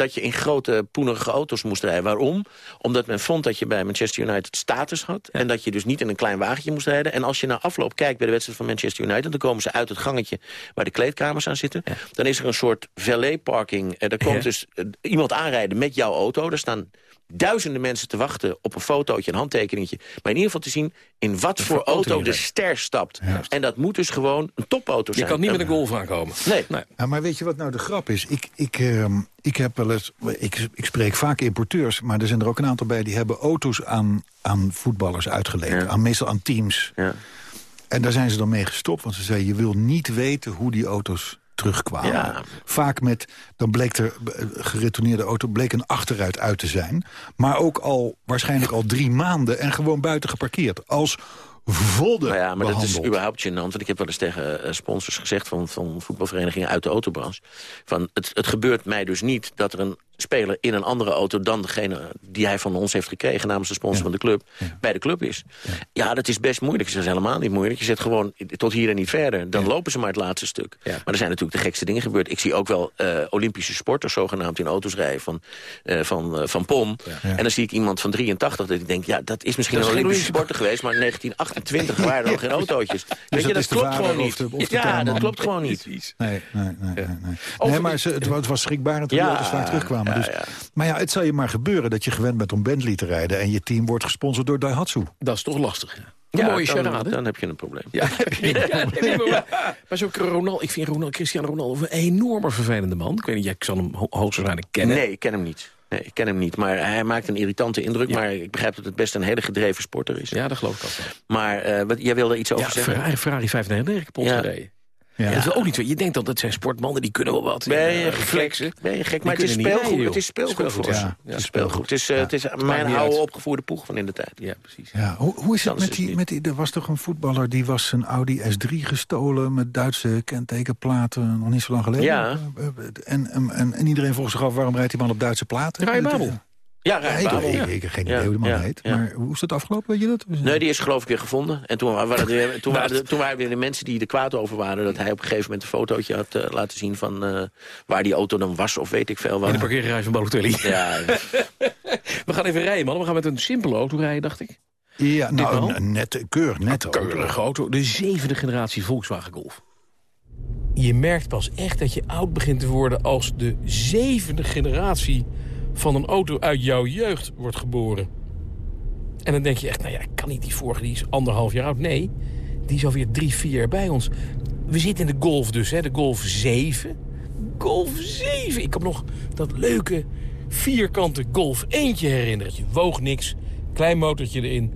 dat je in grote, poenerige auto's moest rijden. Waarom? Omdat men vond dat je bij Manchester United status had... en dat je dus niet in een klein wagentje moest rijden. En als je na afloop kijkt bij de wedstrijd van Manchester United... dan komen ze uit het gangetje waar de kleedkamers aan zitten. Dan is er een soort valet-parking. Eh, daar komt Ja. dus eh, iemand aanrijden met jouw auto. Daar staan duizenden mensen te wachten op een fotootje, een handtekeningetje. Maar in ieder geval te zien in wat voor auto auto je de ster stapt. En dat moet dus gewoon een topauto Je zijn. kan niet met een golf aankomen. Nee. nee. Ja, maar weet je wat nou de grap is? Ik, ik, ehm, ik heb wel eens. Ik, ik spreek vaak importeurs, maar er zijn er ook een aantal bij die hebben auto's aan, aan voetballers uitgeleverd. Ja. Aan, meestal aan teams. Ja. En daar zijn ze dan mee gestopt, want ze zeiden: je wil niet weten hoe die auto's terugkwamen. Ja. Vaak met, dan bleek er eh, geretourneerde auto, bleek een achteruit uit te zijn. Maar ook al waarschijnlijk al drie maanden en gewoon buiten geparkeerd. Als vodden Nou ja, maar dat is überhaupt gênant. Want ik heb wel eens tegen eh, sponsors gezegd van, van voetbalverenigingen uit de autobranche. Van het, het gebeurt mij dus niet dat er een speler in een andere auto dan degene die hij van ons heeft gekregen namens de sponsor van de club, bij de club is. Ja. dat is best moeilijk. Het is helemaal niet moeilijk. Je zet gewoon tot hier en niet verder. Dan lopen ze maar het laatste stuk. Maar er zijn natuurlijk de gekste dingen gebeurd. Ik zie ook wel eh, Olympische sporters zogenaamd in auto's rijden van, eh, van, eh, van PON. En dan zie ik iemand van 83 dat ik denk, ja, dat is misschien Dat is een Olympische [laughs] sporter geweest, maar in 1928 waren er nog geen [laughs] autootjes. Weet dat je, dat de klopt gewoon of niet. de- of de ja, dat klopt gewoon niet. Nee, nee, nee. nee, nee. Maar het, wa- het was schrikbarend toen Ja, die auto's terugkwamen. ja, dus, ja. Maar ja, het zal je maar gebeuren dat je gewend bent om Bentley te rijden... en je team wordt gesponsord door Daihatsu. Dat is toch lastig. Ja. Ja, Een mooie dan, charade. dan heb je een probleem. Ja, [laughs] [laughs] ja, nee, maar, maar zo Ronaldo, ik vind Ronaldo, Cristiano Ronaldo een enorme vervelende man. Ik weet niet, jij zal hem ho hoogstwaarschijnlijk kennen. Nee, ik ken hem niet. Nee, ik ken hem niet. Maar hij maakt een irritante indruk. Maar ik begrijp dat het best een hele gedreven sporter is. Ja, dat geloof ik ook wel. Maar eh, wat, jij wilde iets over Ja, zeggen? Ferrari, Ferrari 599 kapot Ja. gereden. Ja. dat is ook niet zo. Je denkt dat het zijn sportmannen, die kunnen wel wat. Ben je gek? Ben je gek? Maar het is speelgoed. het is speelgoed Speelgoed, voor ja. Het is speelgoed. Het is, eh, het is mijn maakt niet oude uit. opgevoerde poeg van in de tijd. Ja, precies. Ja, hoe, hoe is het met die, met die... Er was toch een voetballer die was zijn Audi S3 gestolen... met Duitse kentekenplaten, nog niet zo lang geleden. Ja. Eh, eh, En, en, en, en iedereen vroeg zich af, waarom rijdt die man op Duitse platen? Ryan Ja, ik, Babel. ik, ik heb geen idee Ja, hoe de man ja, heet. ja. Maar hoe is dat afgelopen, weet je dat? Nee, die is geloof ik weer gevonden. En toen waren, er weer, toen, [laughs] waren, er- toen waren weer de mensen die er kwaad over waren... dat hij op een gegeven moment een fotootje had eh, laten zien... van eh, waar die auto dan was of weet ik veel In wat. de parkeergarage van Balotelli. Ja, [laughs] We gaan even rijden, man. We gaan met een simpele auto rijden, dacht ik. Ja, nou, een, een net, keurig net auto. Keurige auto. De zevende generatie Volkswagen Golf. Je merkt pas echt dat je oud begint te worden... als de zevende generatie van een auto uit jouw jeugd wordt geboren. En dan denk je echt, nou ja, kan niet die vorige, die is anderhalf jaar oud. Nee, die is alweer drie, vier bij ons. We zitten in de Golf dus, hè, de Golf 7. Golf 7. Ik me nog dat leuke vierkante Golf eentje herinneren. Je woog niks, klein motortje erin.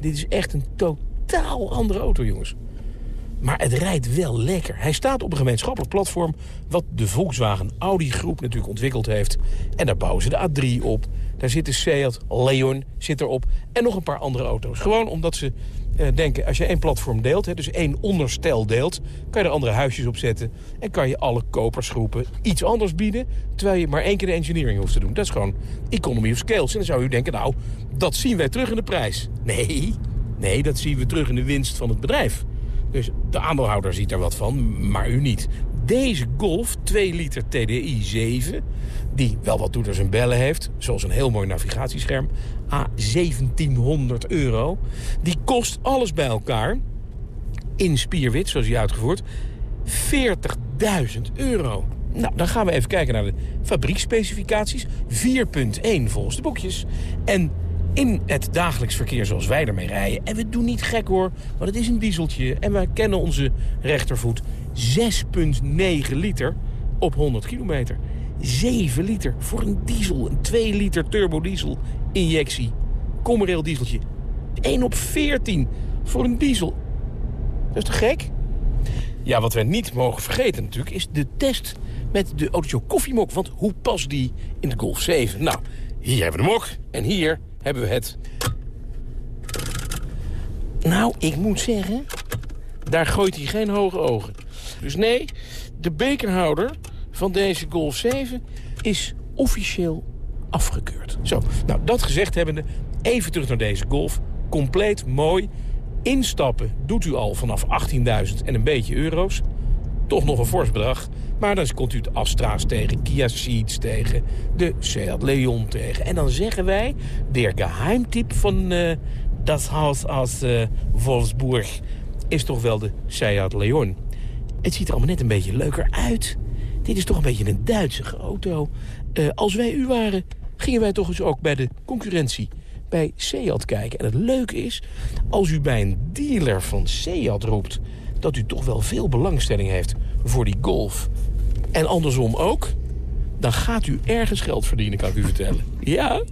Dit is echt een totaal andere auto, jongens. Maar het rijdt wel lekker. Hij staat op een gemeenschappelijk platform... wat de Volkswagen Audi-groep natuurlijk ontwikkeld heeft. En daar bouwen ze de A3 op. Daar zit de Seat Leon zit erop. En nog een paar andere auto's. Gewoon omdat ze eh, denken, als je één platform deelt... Hè, dus één onderstel deelt, kan je er andere huisjes op zetten... en kan je alle kopersgroepen iets anders bieden... terwijl je maar één keer de engineering hoeft te doen. Dat is gewoon economy of scales. En dan zou u denken, nou, dat zien wij terug in de prijs. Nee, nee, dat zien we terug in de winst van het bedrijf. Dus de aandeelhouder ziet er wat van, maar u niet. Deze Golf 2 liter TDI 7, die wel wat toeters en bellen heeft... zoals een heel mooi navigatiescherm, a 1700 euro... die kost alles bij elkaar, in spierwit, zoals hij uitgevoerd... 40.000 euro. Nou, dan gaan we even kijken naar de fabrieksspecificaties. 4.1 volgens de boekjes. En in het dagelijks verkeer zoals wij ermee rijden. En we doen niet gek hoor, want het is een dieseltje. En wij kennen onze rechtervoet 6,9 liter op 100 kilometer. 7 liter voor een diesel, een 2 liter turbodiesel injectie. Commereel dieseltje. 1 op 14 voor een diesel. Dat is te gek? Ja, wat we niet mogen vergeten natuurlijk is de test met de Autoshow koffiemok. Want hoe past die in de Golf 7? Nou, hier hebben we de mok en hier hebben we het. Nou, ik moet zeggen, daar gooit hij geen hoge ogen. Dus nee, de bekerhouder van deze Golf 7 is officieel afgekeurd. Zo, nou dat gezegd hebbende, even terug naar deze Golf. Compleet, mooi. Instappen doet u al vanaf 18.000 en een beetje euro's. Toch nog een fors bedrag. Maar dan komt u de Astra's tegen, Kia Ceeds tegen, de Seat Leon tegen. En dan zeggen wij, de geheimtip van uh, dat huis als uh, Wolfsburg is toch wel de Seat Leon. Het ziet er allemaal net een beetje leuker uit. Dit is toch een beetje een Duitse auto. Uh, als wij u waren, gingen wij toch eens ook bij de concurrentie bij Seat kijken. En het leuke is, als u bij een dealer van Seat roept... dat u toch wel veel belangstelling heeft voor die Golf... en andersom ook, dan gaat u ergens geld verdienen, kan ik u vertellen. Ja?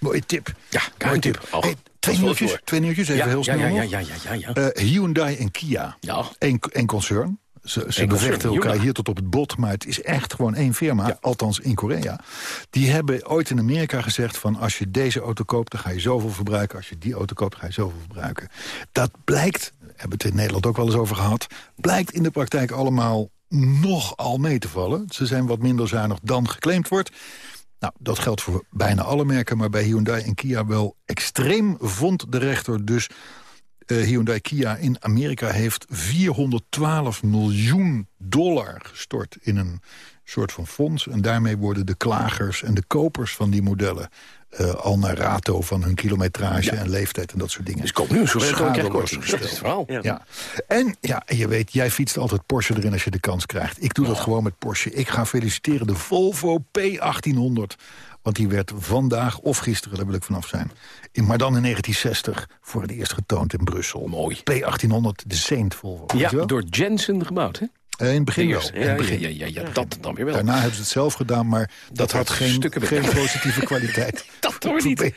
Mooie tip. Ja, Mooie tip. tip. Hey, twee, nieuwtjes, twee nieuwtjes, even Ja, heel ja, snel ja, ja, ja, ja, ja. Eh, Hyundai en Kia, Ja. één concern. Ze, ze bevechten elkaar Hyundai. hier tot op het bot, maar het is echt gewoon één firma, althans in Korea. Die hebben ooit in Amerika gezegd van als je deze auto koopt, dan ga je zoveel verbruiken. Als je die auto koopt, ga je zoveel verbruiken. Dat blijkt, hebben het in Nederland ook wel eens over gehad, blijkt in de praktijk allemaal nogal mee te vallen. Ze zijn wat minder zuinig dan geclaimd wordt. Nou, dat geldt voor bijna alle merken, maar bij Hyundai en Kia wel extreem vond de rechter dus eh, Hyundai Kia in Amerika heeft 412 miljoen dollar gestort in een soort van fonds. En daarmee worden de klagers en de kopers van die modellen... eh, al naar rato van hun kilometrage en leeftijd en dat soort dingen. Dus koop nu een krijg Schadeloos. Dat is het verhaal. Ja. Ja. En ja, je weet, jij fietst altijd Porsche erin als je de kans krijgt. Ik doe dat gewoon met Porsche. Ik ga feliciteren de Volvo P1800. Want die werd vandaag, of gisteren, daar wil ik vanaf zijn... In, maar dan in 1960 voor het eerst getoond in Brussel. Mooi. P1800, de Saint Volvo. Ja, door Jensen gebouwd, hè? Eh, in het begin wel. Eerst. In het Ja, ja, begin. ja, ja, ja, dat dan weer wel. Daarna hebben ze het zelf gedaan, maar dat, had had geen, geen positieve kwaliteit. [laughs] Dat hoor niet.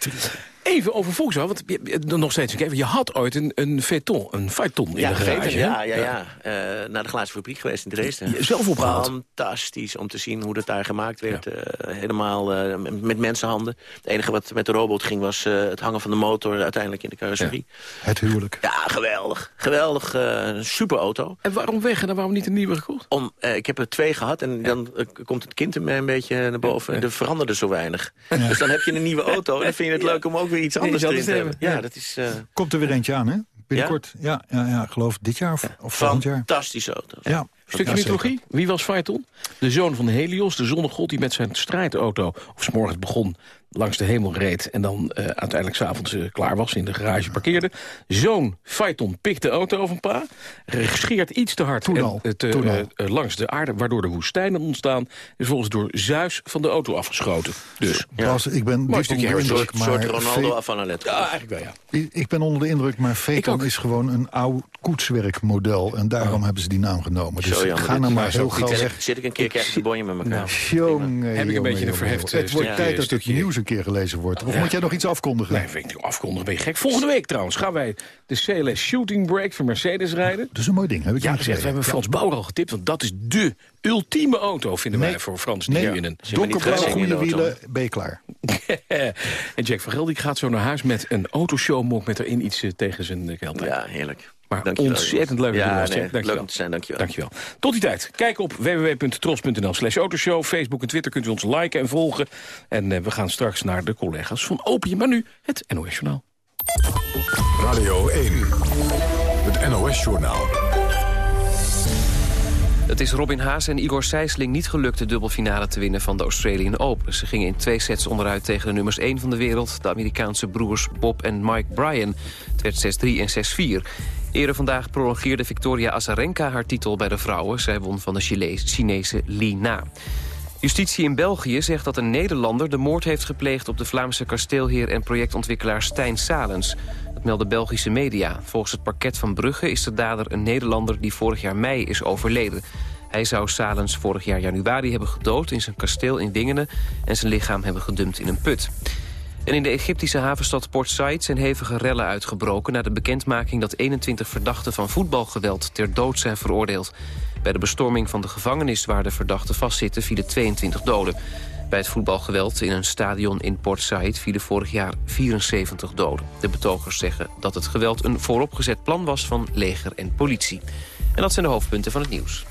Even over Volkswagen, want je- je- nog steeds even. Je had ooit een, een Phaeton, een Phaeton in Ja, de garage. Ja, ja, ja. Eh, naar de glazen fabriek geweest in Dresden. Zelf opgehaald. Fantastisch om te zien hoe dat daar gemaakt werd. Eh, helemaal eh, met- mensenhanden. Het enige wat met de robot ging was eh, het hangen van de motor uiteindelijk in de carrosserie. Het huwelijk. Ja, geweldig. Geweldig. super auto. En waarom weg en dan waarom niet een nieuwe gekocht? Om, eh, ik heb er twee gehad en dan komt het kind er een beetje naar boven. Er veranderde zo weinig. Dus dan heb je een nieuwe auto en dan vind je het leuk om ook weer iets anders hebben. Ja, dat is eh Komt er weer eentje aan, hè? Binnenkort. Ja, ja, ja, ik geloof dit jaar of, of volgend jaar. fantastische auto. Ja. Stukje mythologie. Wie was Phaeton? De zoon van Helios, de zonnegod die met zijn strijdauto... of 's morgens begon, langs de hemel reed... en dan eh, uiteindelijk s'avonds avonds klaar was, in de garage parkeerde. Zoon Phaeton pikt de auto van pa... scheert iets te hard Toen en, al, eh, langs de aarde... waardoor de woestijnen ontstaan... is volgens door Zeus van de auto afgeschoten. Dus, Bas, ik ben stukje onder de indruk, Een soort maar... Ronaldo af van ja, eigenlijk wel, ja. Ik- Ik ben onder de indruk, maar Phaeton is gewoon een oud koetswerkmodel. En daarom hebben ze die naam genomen. Dus Zo ga nou maar heel gauw. Zit ik een keer krijg ik de bonje met elkaar. Jongen, Heb ik een beetje een jongen, verheft. Het wordt tijd dat het stukje- nieuws een keer gelezen wordt. Of moet jij nog iets afkondigen? Nee, weet ik niet. Afkondigen ben je gek. Volgende week trouwens gaan wij de CLS Shooting Break van Mercedes rijden. Dat is een mooi ding, heb ik Ja, gezegd. We hebben Frans Bauer al getipt, want dat is de ultieme auto, vinden wij, voor Frans. Die Nee, nu in een donkerblauw, rijden in goede wielen, ben je klaar. [laughs] en Jack van Gelder gaat zo naar huis met een autoshowmok met erin iets eh, tegen zijn uh, kelpijn. Ja, heerlijk. Maar Dankjewel, ontzettend leuk dat Ja, je er was, nee. Dankjewel. leuk om te zijn, dankjewel. Dankjewel. Tot die tijd. Kijk op www.tros.nl slash autoshow. Facebook en Twitter kunt u ons liken en volgen. En eh, we gaan straks naar de collega's van Opium. Maar nu het NOS Journaal. Radio 1, het NOS-journaal. Het is Robin Haas en Igor Sijsling niet gelukt de dubbelfinale te winnen van de Australian Open. Ze gingen in twee sets onderuit tegen de nummers 1 van de wereld... de Amerikaanse broers Bob en Mike Bryan. Het werd 6-3 en 6-4. Eerder vandaag prolongeerde Victoria Azarenka haar titel bij de vrouwen. Zij won van de Chile- Chinese Li Na. Justitie in België zegt dat een Nederlander de moord heeft gepleegd... op de Vlaamse kasteelheer en projectontwikkelaar Stijn Salens. Dat melden Belgische media. Volgens het parket van Brugge is de dader een Nederlander... die vorig jaar mei is overleden. Hij zou Salens vorig jaar januari hebben gedood in zijn kasteel in Wingenen... en zijn lichaam hebben gedumpt in een put. En in de Egyptische havenstad Port Said zijn hevige rellen uitgebroken... na de bekendmaking dat 21 verdachten van voetbalgeweld ter dood zijn veroordeeld. Bij de bestorming van de gevangenis waar de verdachten vastzitten vielen 22 doden. Bij het voetbalgeweld in een stadion in Port Said vielen vorig jaar 74 doden. De betogers zeggen dat het geweld een vooropgezet plan was van leger en politie. En dat zijn de hoofdpunten van het nieuws.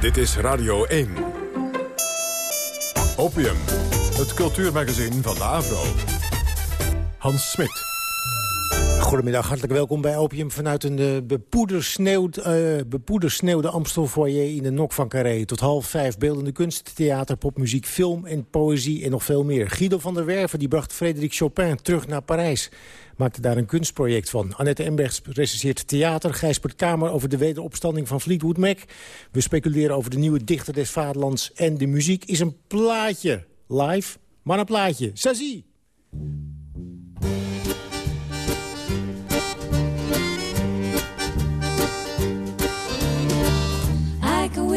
Dit is Radio 1. Opium, het cultuurmagazin van de Avro. Hans Smit. Goedemiddag, hartelijk welkom bij Opium vanuit een bepoedersneeuwd, uh, bepoedersneeuwde Amstel foyer in de Nok van Carré. Tot half vijf beeldende kunst, theater, popmuziek, film en poëzie en nog veel meer. Guido van der Werven die bracht Frederik Chopin terug naar Parijs. Maakte daar een kunstproject van. Annette Embrechts recenseert theater. Gijsbert Kamer over de wederopstanding van Fleetwood Mac. We speculeren over de nieuwe dichter des vaderlands. En de muziek is een plaatje. Live, maar een plaatje. Sazie!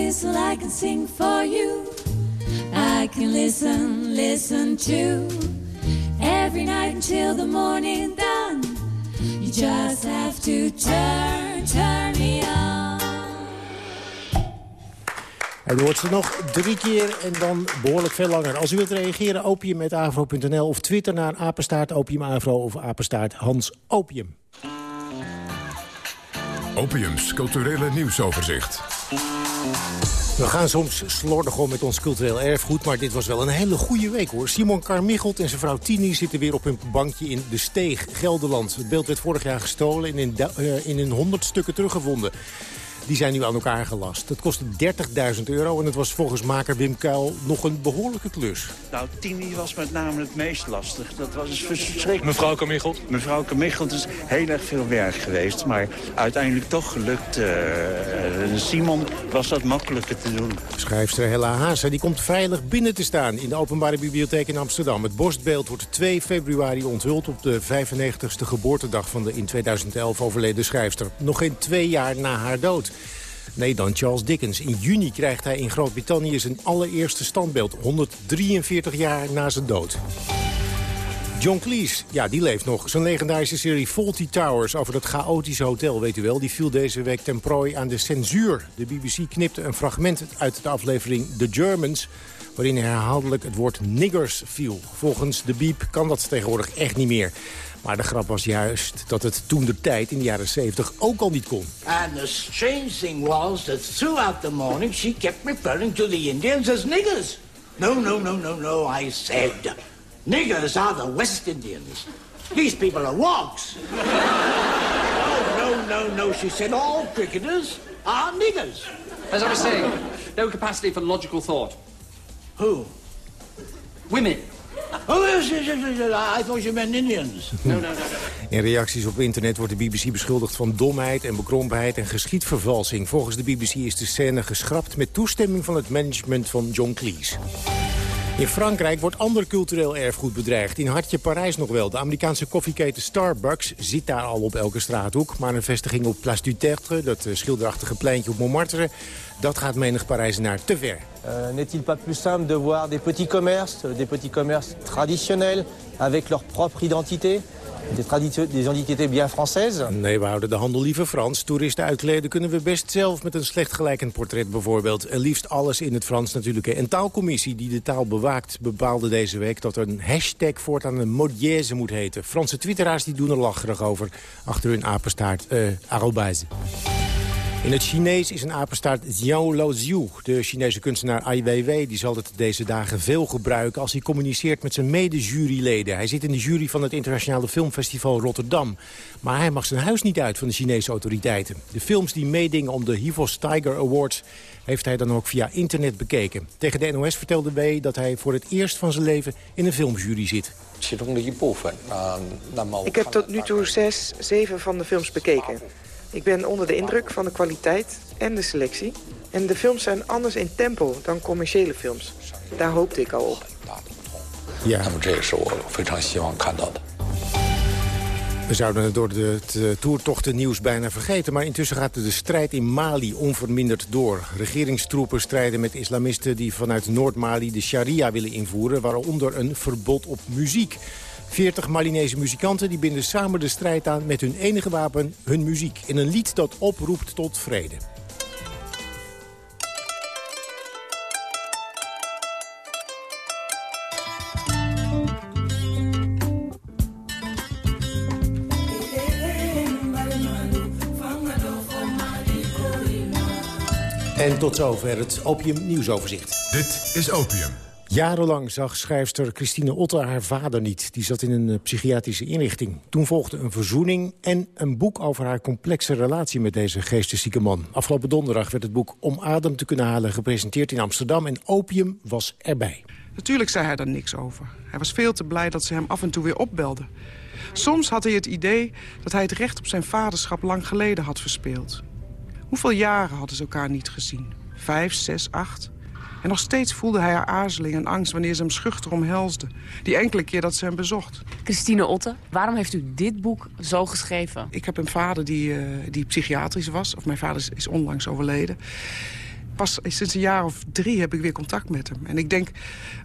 Whistle, I can sing for you. I can listen, listen to. Every night until the morning dawn. You just have to turn, turn me on. Hij hoort ze nog drie keer en dan behoorlijk veel langer. Als u wilt reageren, opium.avro.nl of twitter naar apenstaart opiumavro of apenstaart Hans Opium. Opiums culturele nieuwsoverzicht. We gaan soms slordig om met ons cultureel erfgoed... maar dit was wel een hele goede week, hoor. Simon Carmichelt en zijn vrouw Tini zitten weer op hun bankje in De Steeg, Gelderland. Het beeld werd vorig jaar gestolen en in, uh, in een honderd stukken teruggevonden. Die zijn nu aan elkaar gelast. Dat kostte 30.000 euro en het was volgens maker Wim Kuil nog een behoorlijke klus. Nou, Tini was met name het meest lastig. Dat was dus verschrikkelijk. Mevrouw Kamichelt? Mevrouw Kamichelt is heel erg veel werk geweest, maar uiteindelijk toch gelukt. Uh, Simon was dat makkelijker te doen. Schrijfster Hella Haase die komt veilig binnen te staan in de Openbare Bibliotheek in Amsterdam. Het borstbeeld wordt 2 februari onthuld op de 95ste geboortedag van de in 2011 overleden schrijfster. Nog geen twee jaar na haar dood. Nee, dan Charles Dickens. In juni krijgt hij in Groot-Brittannië zijn allereerste standbeeld. 143 jaar na zijn dood. John Cleese, ja, die leeft nog. Zijn legendarische serie Faulty Towers over dat chaotische hotel, weet u wel... die viel deze week ten prooi aan de censuur. De BBC knipte een fragment uit de aflevering The Germans... waarin herhaaldelijk het woord niggers viel. Volgens de Beep kan dat tegenwoordig echt niet meer. Maar de grap was juist dat het toen de tijd in de jaren 70 ook al niet kon. And the strange thing was that throughout the morning she kept referring to the Indians as niggers. No, no, no, no, no, I said. Niggers are the West Indians. These people are wogs. oh, no, no, no, she said all cricketers are niggers. As I was saying, no capacity for logical thought. Who? Women. Oh, I thought you meant Indians. [laughs] No, no, no. In reacties op internet wordt de BBC beschuldigd van domheid en bekrompenheid en geschiedvervalsing. Volgens de BBC is de scène geschrapt met toestemming van het management van John Cleese. In Frankrijk wordt ander cultureel erfgoed bedreigd. In hartje Parijs nog wel. De Amerikaanse koffieketen Starbucks zit daar al op elke straathoek. Maar een vestiging op Place du Tertre, dat eh, schilderachtige pleintje op Montmartre... dat gaat menig Parijzenaar te ver. Euh, N'est-il pas plus simple de voir des petits commerces, des petits commerces traditionnels, avec leur propre identité des, traditio- des identités bien françaises Nee, we houden de handel liever Frans. Toeristen uitkleden kunnen we best zelf met een slecht gelijkend portret bijvoorbeeld. En liefst alles in het Frans natuurlijk. Een taalcommissie die de taal bewaakt bepaalde deze week... dat een hashtag voortaan een modièse moet heten. Franse twitteraars die doen er lacherig over achter hun apenstaart eh. In het Chinees is een apenstaart Xiao Laoziu. De Chinese kunstenaar Ai Weiwei die zal het deze dagen veel gebruiken... als hij communiceert met zijn mede-juryleden. Hij zit in de jury van het Internationale Filmfestival Rotterdam. Maar hij mag zijn huis niet uit van de Chinese autoriteiten. De films die meedingen om de Hivos Tiger Awards... heeft hij dan ook via internet bekeken. Tegen de NOS vertelde Wei dat hij voor het eerst van zijn leven... in een filmjury zit. Ik heb tot nu toe zes, zeven van de films bekeken. Ik ben onder de indruk van de kwaliteit en de selectie. En de films zijn anders in tempo dan commerciële films. Daar hoopte ik al op. Ja. We zouden het door de, het eh, toertochtennieuws bijna vergeten... maar intussen gaat de strijd in Mali onverminderd door. Regeringstroepen strijden met islamisten die vanuit Noord-Mali de sharia willen invoeren... waaronder een verbod op muziek. 40 Malinese muzikanten die binden samen de strijd aan met hun enige wapen, hun muziek. In een lied dat oproept tot vrede. En tot zover het Opium Nieuwsoverzicht. Dit is Opium. Jarenlang zag schrijfster Christine Otter haar vader niet. Die zat in een eh, psychiatrische inrichting. Toen volgde een verzoening en een boek over haar complexe relatie met deze geesteszieke man. Afgelopen donderdag werd het boek Om adem te kunnen halen gepresenteerd in Amsterdam. En opium was erbij. Natuurlijk zei hij daar niks over. Hij was veel te blij dat ze hem af en toe weer opbelde. Soms had hij het idee dat hij het recht op zijn vaderschap lang geleden had verspeeld. Hoeveel jaren hadden ze elkaar niet gezien? Vijf, zes, acht? En nog steeds voelde hij haar aarzeling en angst wanneer ze hem schuchter omhelsde. Die enkele keer dat ze hem bezocht. Christine Otte, waarom heeft u dit boek zo geschreven? Ik heb een vader die, eh, die psychiatrisch was. Of mijn vader is, onlangs overleden. Pas sinds een jaar of drie heb ik weer contact met hem. En ik denk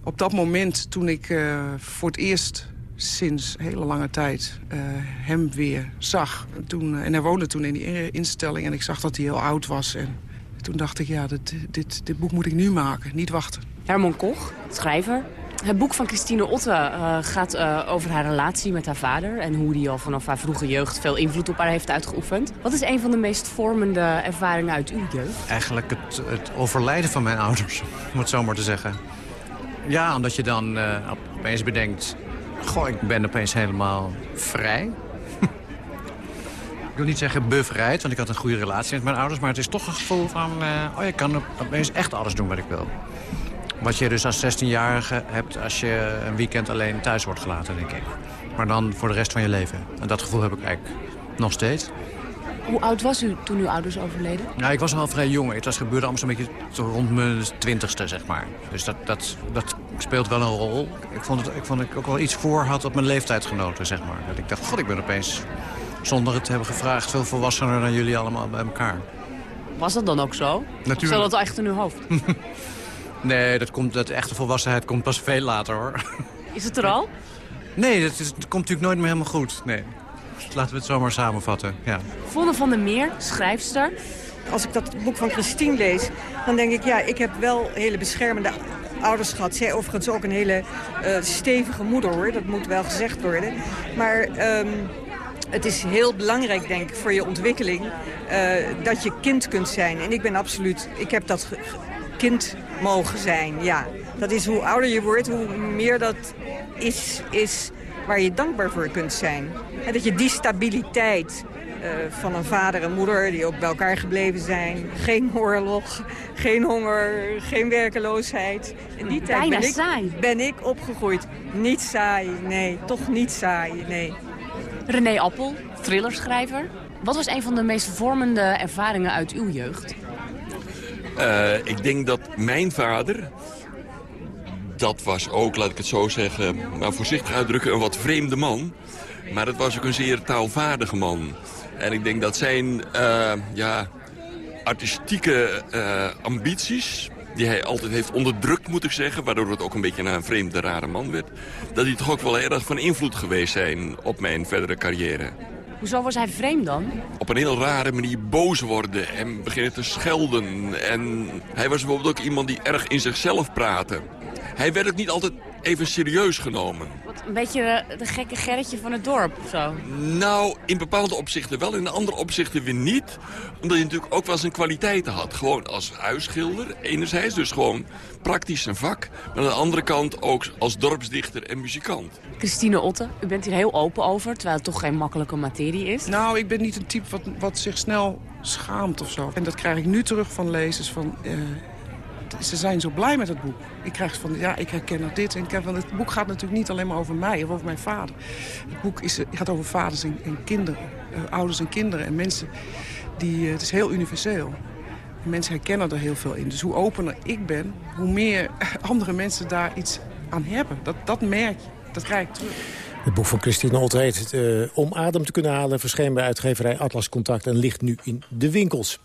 op dat moment toen ik eh, voor het eerst sinds hele lange tijd eh, hem weer zag. Toen, eh, en hij woonde toen in die instelling en ik zag dat hij heel oud was. En toen dacht ik, ja, dit, dit, dit boek moet ik nu maken, niet wachten. Herman Koch, schrijver. Het boek van Christine Otte eh, gaat eh, over haar relatie met haar vader... en hoe die al vanaf haar vroege jeugd veel invloed op haar heeft uitgeoefend. Wat is een van de meest vormende ervaringen uit uw jeugd? Eigenlijk het, het overlijden van mijn ouders, om het zo maar te zeggen. Ja, omdat je dan eh, op- opeens bedenkt... Goh, ik ben opeens helemaal vrij. ik wil niet zeggen bevrijd, want ik had een goede relatie met mijn ouders... maar het is toch een gevoel van... eh, oh, je kan opeens echt alles doen wat ik wil. Wat je dus als 16-jarige hebt als je een weekend alleen thuis wordt gelaten, denk ik. Maar dan voor de rest van je leven. En dat gevoel heb ik eigenlijk nog steeds. Hoe oud was u toen uw ouders overleden? Nou, ik was al vrij jong. Het was gebeurde allemaal zo'n beetje zo rond mijn twintigste, zeg maar. Dus dat, dat, dat speelt wel een rol. Ik vond, het, ik vond dat ik ook wel iets voor had op mijn leeftijdgenoten, zeg maar. Dat ik dacht, god, ik ben opeens, zonder het te hebben gevraagd... veel volwassener dan jullie allemaal bij elkaar. Was dat dan ook zo? Natuurlijk. Stel dat echt in uw hoofd. [laughs] Nee, dat, komt, dat echte volwassenheid komt pas veel later, hoor. Is het er al? Nee, dat, is, dat komt natuurlijk nooit meer helemaal goed. Nee. Laten we het zomaar samenvatten, ja. Vonne van der Meer, schrijfster. Als ik dat boek van Christine lees, dan denk ik... ja, ik heb wel hele beschermende ouders gehad. Zij overigens ook een hele eh, stevige moeder, hoor. Dat moet wel gezegd worden. Maar ehm, het is heel belangrijk, denk ik, voor je ontwikkeling... eh, dat je kind kunt zijn. En ik ben absoluut... Ik heb dat kind mogen zijn, ja. Dat is hoe ouder je wordt, hoe meer dat is, is waar je dankbaar voor kunt zijn. En dat je die stabiliteit eh, van een vader en moeder die ook bij elkaar gebleven zijn. Geen oorlog, geen honger, geen werkeloosheid. In die tijd Bijna ben ik, saai. ben ik opgegroeid. Niet saai, nee. Toch niet saai, nee. René Appel, thrillerschrijver. Wat was een van de meest vormende ervaringen uit uw jeugd? Eh, ik denk dat mijn vader, dat was ook, laat ik het zo zeggen, maar voorzichtig uitdrukken, een wat vreemde man. Maar het was ook een zeer taalvaardige man. En ik denk dat zijn uh, ja, artistieke uh, ambities die hij altijd heeft onderdrukt, moet ik zeggen... waardoor het ook een beetje een vreemde, rare man werd... dat die toch ook wel erg van invloed geweest zijn op mijn verdere carrière. Hoezo was hij vreemd dan? Op een heel rare manier boos worden en beginnen te schelden. En hij was bijvoorbeeld ook iemand die erg in zichzelf praatte. Hij werd ook niet altijd even serieus genomen. Wat, een beetje de, de, gekke Gerritje van het dorp of zo? Nou, in bepaalde opzichten wel, in andere opzichten weer niet. Omdat hij natuurlijk ook wel zijn kwaliteiten had. Gewoon als huisschilder, enerzijds, dus gewoon praktisch zijn vak. Maar aan de andere kant ook als dorpsdichter en muzikant. Christine Otte, u bent hier heel open over, terwijl het toch geen makkelijke materie is. Nou, ik ben niet een type wat, wat zich snel schaamt of zo. En dat krijg ik nu terug van lezers van... Uh, ze zijn zo blij met het boek. Ik krijg van, ja, ik herken nog dit. En ik heb, het boek gaat natuurlijk niet alleen maar over mij of over mijn vader. Het boek is, gaat over vaders en, en kinderen. Uh, ouders en kinderen en mensen. Die, uh, het is heel universeel. En mensen herkennen er heel veel in. Dus hoe opener ik ben, hoe meer [laughs] andere mensen daar iets aan hebben. Dat, dat merk je. Dat krijg ik terug. Het boek van Christine Holt heet Om adem te kunnen halen... verscheen bij uitgeverij Atlas Contact en ligt nu in de winkels.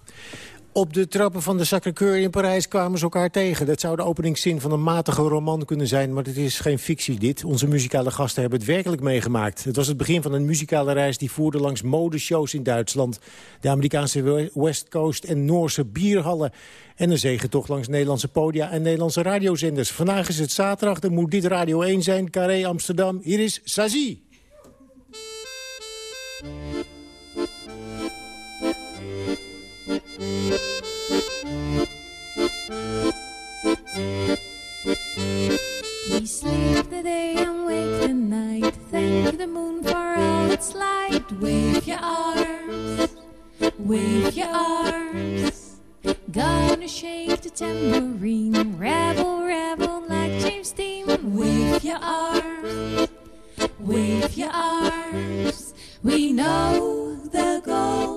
Op de trappen van de Sacré-Cœur in Parijs kwamen ze elkaar tegen. Dat zou de openingszin van een matige roman kunnen zijn... maar het is geen fictie dit. Onze muzikale gasten hebben het werkelijk meegemaakt. Het was het begin van een muzikale reis die voerde langs modeshows in Duitsland... de Amerikaanse West Coast en Noorse bierhallen... en een zegentocht langs Nederlandse podia en Nederlandse radiozenders. Vandaag is het zaterdag, dan moet dit Radio 1 zijn, Carré Amsterdam. Hier is Sazie. We sleep the day and wake the night. Thank the moon for all its light. Wave your arms, wave your arms. Gonna shake the tambourine. Revel, revel like James Dean. Wave your arms, wave your arms. We know the goal.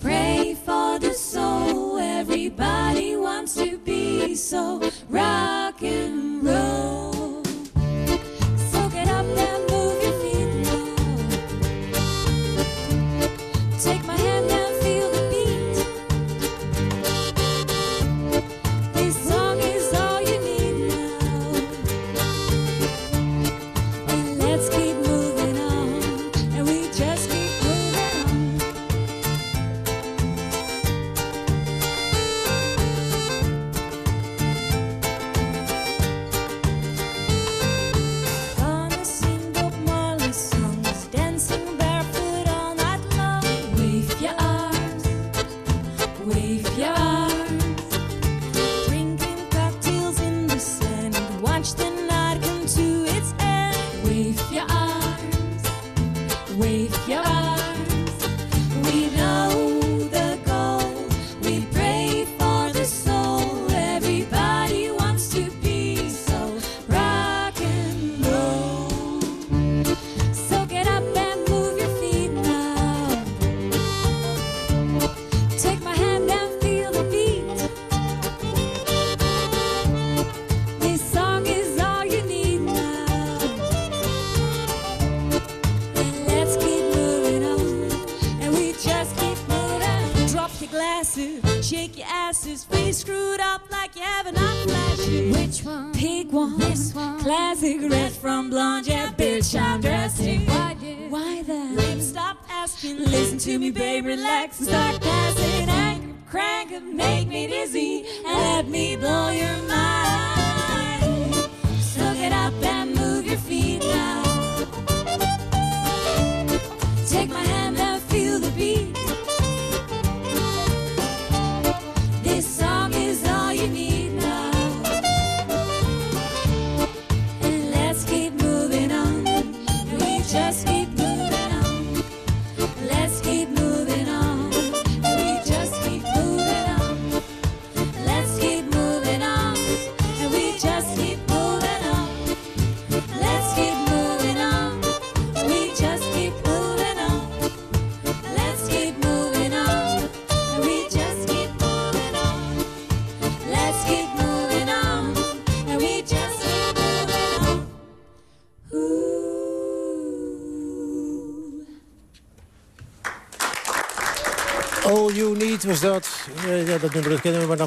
Pray for the soul. Everybody wants to be so rock and roll.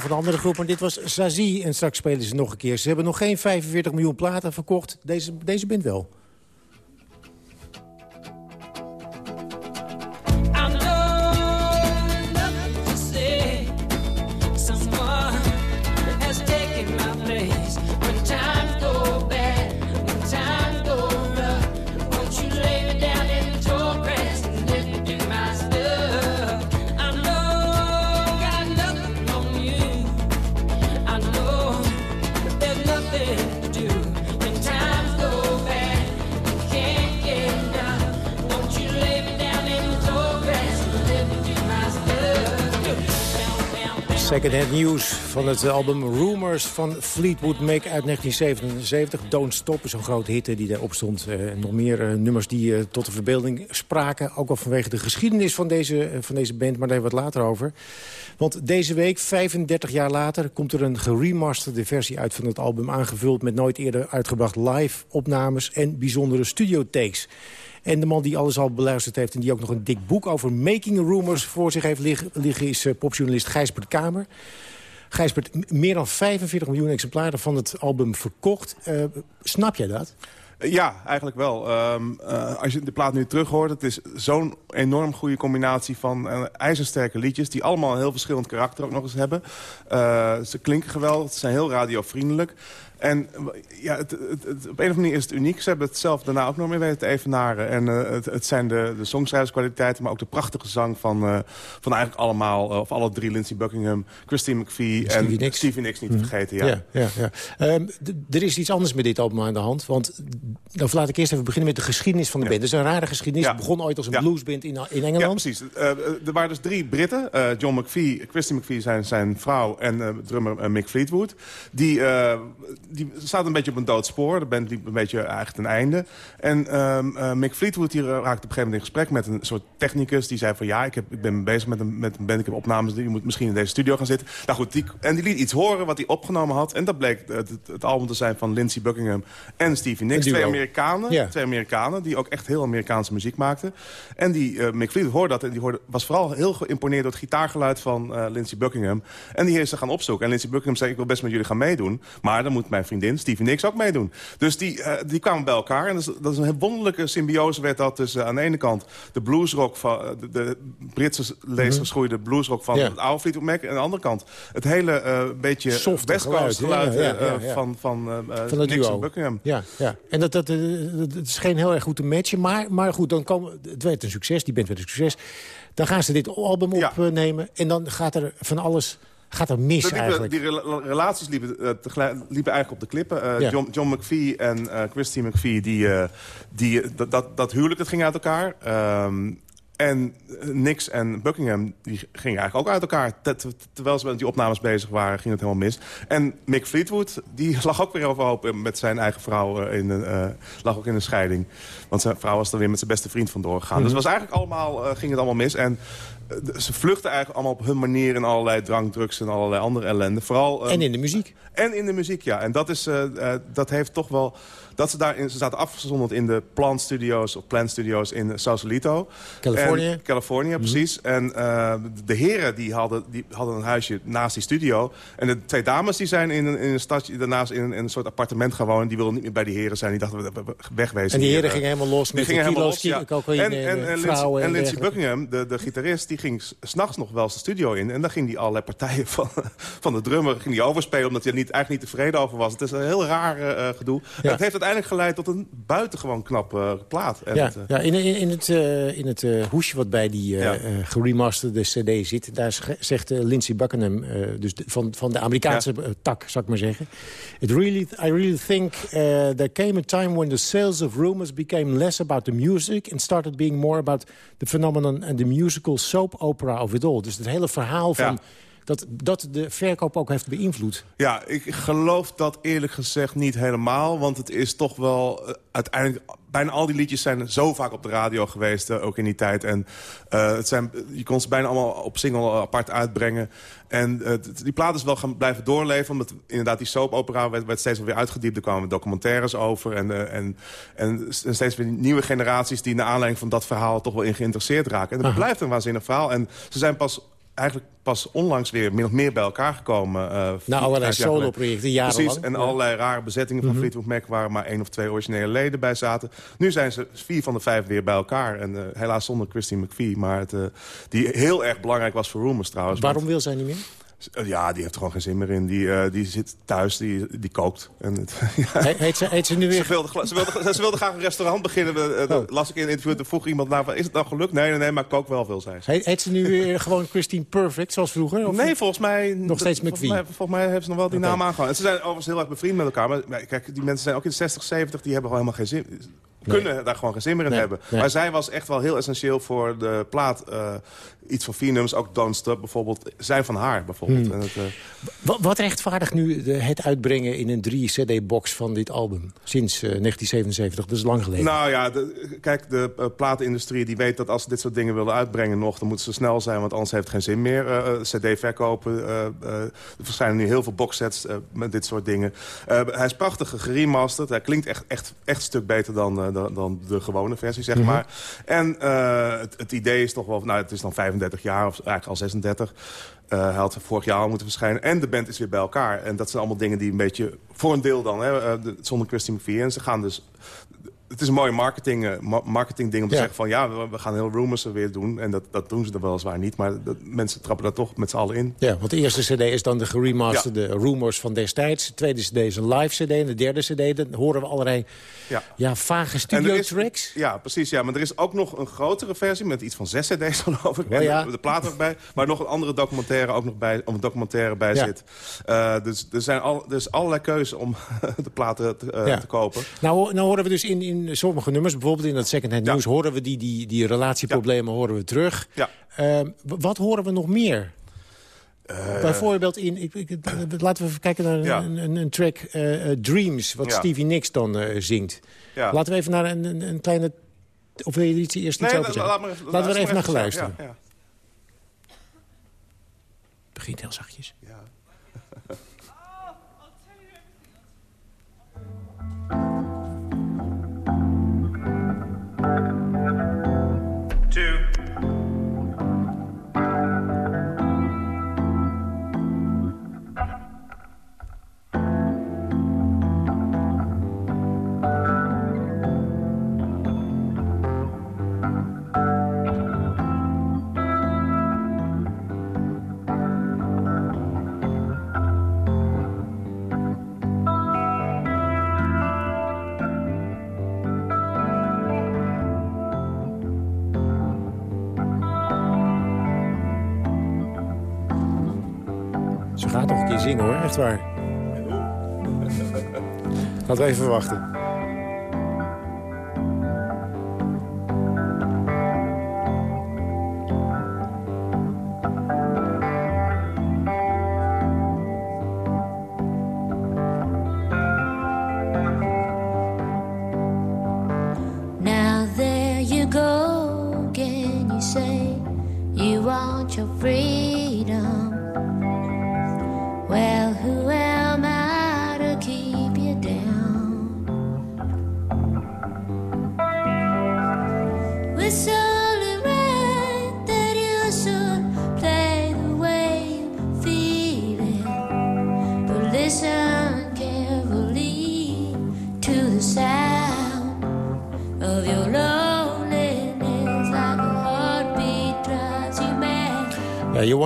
Een andere groep. Maar dit was Zazie en straks spelen ze nog een keer. Ze hebben nog geen 45 miljoen platen verkocht. Deze, deze band wel. Secondhand News van het album Rumors van Fleetwood Mac uit 1977. Don't Stop is een grote hit die daarop stond. Uh, nog meer uh, nummers die uh, tot de verbeelding spraken. Ook al vanwege de geschiedenis van deze, van deze band, maar daar hebben we het later over. Want deze week, 35 jaar later, komt er een geremasterde versie uit van het album. Aangevuld met nooit eerder uitgebracht live opnames en bijzondere studio takes. En de man die alles al beluisterd heeft... en die ook nog een dik boek over making rumors voor zich heeft liggen... is uh, popjournalist Gijsbert Kamer. Gijsbert, meer dan 45 miljoen exemplaren van het album verkocht. Uh, snap jij dat? Ja, eigenlijk wel. Uh, als je de plaat nu terug hoort, het is zo'n enorm goede combinatie van ijzersterke liedjes... die allemaal een heel verschillend karakter ook nog eens hebben. Ze klinken geweldig, ze zijn heel radiovriendelijk. En ja, het, het, het, op een of andere manier is het uniek. Ze hebben het zelf daarna ook nog meer weten te evenaren. En uh, het, het, zijn de, de songschrijverskwaliteiten, maar ook de prachtige zang van, uh, van eigenlijk allemaal... Uh, of alle drie, Lindsey Buckingham, Christine McVie en Stevie Nicks, Stevie Nicks niet mm. vergeten. Ja. Ja, ja, ja. Um, er is iets anders met dit album aan de hand. Want dan laat ik eerst even beginnen met de geschiedenis van de band. Het is een rare geschiedenis. Het begon ooit als een bluesband in, in Engeland. Ja, precies. er waren dus drie Britten. John McVie, Christine McVie zijn, zijn vrouw en drummer Mick Fleetwood. Die die staat een beetje op een dood spoor. De band liep een beetje eigenlijk ten einde. En um, uh, Mick Fleetwood die raakte op een gegeven moment in gesprek met een soort technicus. Die zei van ja, ik, heb, ik ben bezig met een, met een band, ik heb opnames. Die moet misschien in deze studio gaan zitten. Nou goed, die, en die liet iets horen wat hij opgenomen had. En dat bleek het, het, album te zijn van Lindsey Buckingham en Stevie Nicks. Twee Amerikanen, yeah. twee Amerikanen die ook echt heel Amerikaanse muziek maakten. En die uh, Mick Fleetwood hoorde dat en die hoorde, was vooral heel geïmponeerd door het gitaargeluid van uh, Lindsey Buckingham. En die heeft ze gaan opzoeken. En Lindsey Buckingham zei, ik wil best met jullie gaan meedoen. Maar dan moet mijn vriendin Stevie Nicks ook meedoen. Dus die, uh, die kwamen bij elkaar. En dat is, dat is een wonderlijke symbiose werd dat tussen aan de ene kant de bluesrock van de, de Britse leesgeschoeide mm -hmm. bluesrock van yeah. het oude Fleetwood Mac. En aan de andere kant het hele uh, beetje West Coast geluid ja, ja, ja, van, van, van en Buckingham. Ja, ja. En dat, dat, dat, dat scheen heel erg goed te matchen. Maar, maar goed, dan kwam, het werd een succes. Die band werd een succes. Dan gaan ze dit album opnemen. En dan gaat er van alles gaat er mis liepen, eigenlijk? Die relaties liepen, uh, liepen eigenlijk op de klippen. Uh, ja. John, John, McVie en uh, Christy McVie, die, die, dat, dat, dat huwelijk dat ging uit elkaar. Um, en Nix en Buckingham die gingen eigenlijk ook uit elkaar. Terwijl ze met die opnames bezig waren, ging het helemaal mis. En Mick Fleetwood, die [laughs] lag ook weer overhoop met zijn eigen vrouw. In een, lag ook in een scheiding. Want zijn vrouw was er weer met zijn beste vriend vandoor gegaan. Mm -hmm. Dus het was eigenlijk allemaal, ging het allemaal mis. En ze vluchten eigenlijk allemaal op hun manier in allerlei drank, drugs en allerlei andere ellende. Vooral, um, en in de muziek. En in de muziek, ja. En dat, is, uh, uh, dat heeft toch wel... Dat ze, daarin, ze zaten afgezonderd in de Plant Studios of Plant Studios in Sausalito. Californië. Californië, mm -hmm. precies. En uh, de heren die hadden, die hadden een huisje naast die studio. En de twee dames die zijn in een, in een stadje daarnaast in een, in een soort appartement wonen. Die wilden niet meer bij die heren zijn. Die dachten, we wegwezen. En die heren gingen helemaal los met gingen helemaal los, ja. cocaïne en, en, en. En, en Lindsey Buckingham, de, de gitarist, die ging s'nachts nog wel de studio in. En dan ging hij allerlei partijen [laughs] van, van de drummer ging die overspelen... omdat hij er niet, eigenlijk niet tevreden over was. Het is een heel raar uh, gedoe. Ja. En het heeft uiteindelijk geleid tot een buitengewoon knap uh, plaat. En ja, het, ja, in, in, in het, in het hoesje wat bij die ja. geremasterde cd zit... daar zegt Lindsey Buckingham, dus de, van, van de Amerikaanse tak, zou ik maar zeggen... It really, I really think there came a time when the sales of rumors became less about the music... and started being more about the phenomenon and the musical soap opera of it all. Dus het hele verhaal van... Ja. Dat, dat de verkoop ook heeft beïnvloed. Ja, ik geloof dat eerlijk gezegd niet helemaal. Want het is toch wel uh, uiteindelijk... Bijna al die liedjes zijn zo vaak op de radio geweest, uh, ook in die tijd. En uh, het zijn, je kon ze bijna allemaal op single apart uitbrengen. En die plaat is wel gaan blijven doorleven. Omdat inderdaad die soapopera werd, werd steeds weer uitgediept. Er kwamen documentaires over. En, en, en, en steeds weer nieuwe generaties die naar aanleiding van dat verhaal... toch wel in geïnteresseerd raken. En het Aha. blijft een waanzinnig verhaal. En ze zijn pas eigenlijk pas onlangs weer min of meer bij elkaar gekomen. Uh, nou, allerlei solo-projecten, jarenlang. Precies, en allerlei rare bezettingen van mm Fleetwood Mac... waar maar één of twee originele leden bij zaten. Nu zijn ze vier van de vijf weer bij elkaar. En uh, helaas zonder Christine McVie, maar het, uh, die heel erg belangrijk was voor Rumors trouwens. Waarom wil zij niet meer? Ja, die heeft er gewoon geen zin meer in. Die, uh, die zit thuis, die, die kookt. En het, [laughs] ja. heet, ze, heet ze nu weer... Ze wilde, ze, wilde, ze wilde graag een restaurant beginnen. Uh, oh. Las ik in een interview, toen vroeg iemand naar... is het nou gelukt? Nee, nee, nee, maar kook wel veel, zei ze. Heet, heet ze nu weer gewoon Christine Perfect, zoals vroeger? Of nee, volgens mij... Nog steeds McVie? Volgens mij, volgens mij hebben ze nog wel die okay. naam aangehouden. En ze zijn overigens heel erg bevriend met elkaar. Maar kijk, die mensen zijn ook in de 60, 70, die hebben gewoon helemaal geen zin kunnen nee. daar gewoon geen zin meer in nee, hebben. Nee. Maar zij was echt wel heel essentieel voor de plaat. Uh, iets van vier nummers, ook Don't Stop bijvoorbeeld, zijn van haar bijvoorbeeld. Hmm. En het, uh... wat, wat, rechtvaardigt nu de, het uitbrengen in een drie cd-box van dit album? Sinds uh, 1977, dat is lang geleden. Nou ja, de, kijk, de uh, platenindustrie die weet dat als ze dit soort dingen willen uitbrengen nog... dan moeten ze snel zijn, want anders heeft het geen zin meer. cd verkopen, er verschijnen nu heel veel boxsets met dit soort dingen. hij is prachtig geremasterd, hij klinkt echt, echt, echt een stuk beter dan, dan, dan de gewone versie, zeg maar. Mm -hmm. En het, het idee is toch wel, nou het is dan 35 35 jaar, of eigenlijk al 36. Uh, hij had vorig jaar al moeten verschijnen. En de band is weer bij elkaar. En dat zijn allemaal dingen die een beetje... voor een deel dan, hè, zonder Christine McVie. En ze gaan dus het is een mooi marketing, uh, marketing ding om te ja. zeggen van... ja, we, we, gaan heel Rumors er weer doen. En dat, dat doen ze er weliswaar niet. Maar dat, mensen trappen daar toch met z'n allen in. Ja, want de eerste cd is dan de geremasterde ja. Rumors van destijds. De tweede cd is een live cd. En de derde cd, dan horen we allerlei ja. Ja, vage studio is, tracks. Ja, precies. Ja. Maar er is ook nog een grotere versie met iets van zes cd's [laughs] geloof ik. Oh, ja. de, de plaat ook bij. Maar nog een andere documentaire ook nog bij, of een documentaire bij zit. Uh, dus er zijn al, dus allerlei keuzes om [laughs] de platen te, uh, te kopen. Nou, nou horen we dus in, in sommige nummers, bijvoorbeeld in dat second-hand ja. nieuws... horen we die, die, die relatieproblemen horen we terug. Ja. Uh, wat horen we nog meer? Uh, Bijvoorbeeld in, ik, ik, laten we even kijken naar ja. een, een, een, track uh, Dreams, wat ja. Stevie Nicks dan uh, zingt. Ja. Laten we even naar een, een, een, kleine... Of wil je iets eerst iets nee, over zeggen? Laat maar, laten we er even naar gaan luisteren. Begint heel zachtjes. Ja. Two. Zingen hoor, echt waar. Laten we even wachten.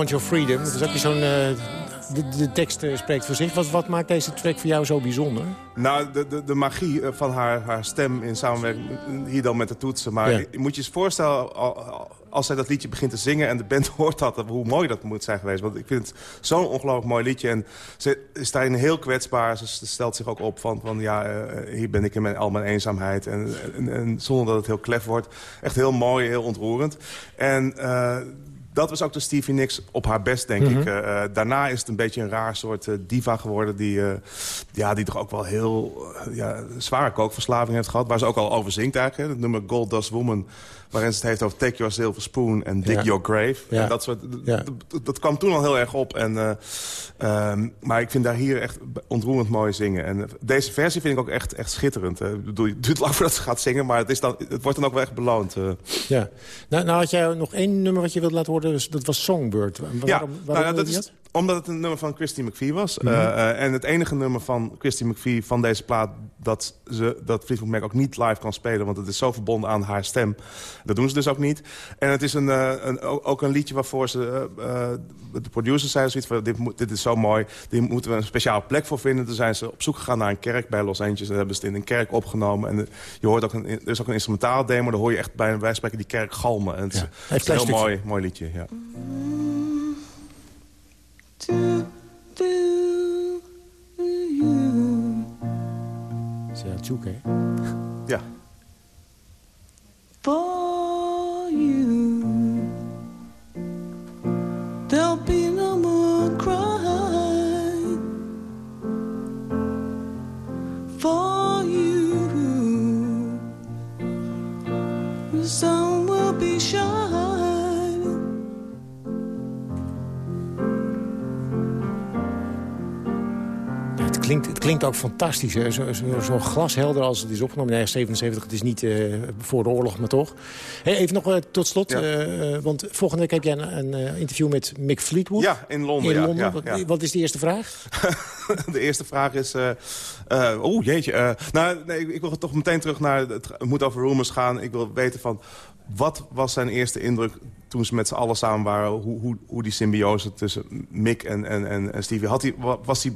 Want Your Freedom, dat is ook zo'n... Uh, de, de tekst uh, spreekt voor zich. Wat, wat maakt deze track voor jou zo bijzonder? Nou, de, de, de magie van haar, haar stem in samenwerking hier dan met de toetsen. Maar Ja. je moet je eens voorstellen, als zij dat liedje begint te zingen... en de band [laughs] hoort dat, hoe mooi dat moet zijn geweest. Want ik vind het zo'n ongelooflijk mooi liedje. En ze is daarin heel kwetsbaar. Ze stelt zich ook op van, van ja, hier ben ik in mijn, al mijn eenzaamheid. En, en, en zonder dat het heel klef wordt. Echt heel mooi, heel ontroerend. En... Uh, dat was ook de Stevie Nicks op haar best, denk Mhm. ik. Uh, daarna is het een beetje een raar soort uh, diva geworden... die, uh, ja, die toch ook wel heel ja, zware kookverslaving heeft gehad. Waar ze ook al over zingt eigenlijk. Hè. Het nummer Gold Dust Woman... waarin ze het heeft over Take Your Silver Spoon en Dig Ja. Your Grave. Ja. En dat, soort, dat, dat kwam toen al heel erg op. En, um, maar ik vind daar hier echt ontroerend mooi zingen. En deze versie vind ik ook echt, echt schitterend. Ik bedoel, het duurt lang [laughs] voordat ze gaat zingen... maar het, is dan, het wordt dan ook wel echt beloond. Ja. Nou, nou had jij nog één nummer wat je wilt laten horen. Hoorde, dat was Songbird. Waarom, Ja, waarom nou, dat is omdat het een nummer van Christy McVie was. Mhm. Eh, eh, en het enige nummer van Christy McVie van deze plaat... dat, ze, dat Fleetwood Mac ook niet live kan spelen. Want het is zo verbonden aan haar stem. Dat doen ze dus ook niet. En het is een, eh, een, ook een liedje waarvoor ze... de producers zeiden zoiets van... Dit, moet, dit is zo mooi, hier moeten we een speciale plek voor vinden. Toen zijn ze op zoek gegaan naar een kerk bij Los Angeles. En hebben ze het in een kerk opgenomen. En je hoort ook een, er is ook een instrumentaal demo. Dan hoor je echt bij wij spreken die kerk galmen. En het is, Ja. een heel stukje. mooi, mooi liedje, ja. Is ja, het zoeken, hè? Ja. For you, there'll be no more crying. For you, the sun will be shining. Klinkt, het klinkt ook fantastisch. hè. Zo, zo, zo glashelder als het is opgenomen. Nee, 77, het is niet eh, voor de oorlog, maar toch. Hey, even nog eh, tot slot. eh, want volgende week heb jij een, een interview met Mick Fleetwood. Ja, in Londen, In Londen. ja, wat, ja. wat is de eerste vraag? [laughs] De eerste vraag is... Oeh, jeetje. nou, nee, ik, ik wil toch meteen terug naar... Het, het moet over rumors gaan. Ik wil weten van... Wat was zijn eerste indruk toen ze met z'n allen samen waren? Hoe, hoe, hoe die symbiose tussen Mick en, en, en, Stevie... Had hij, wa- was hij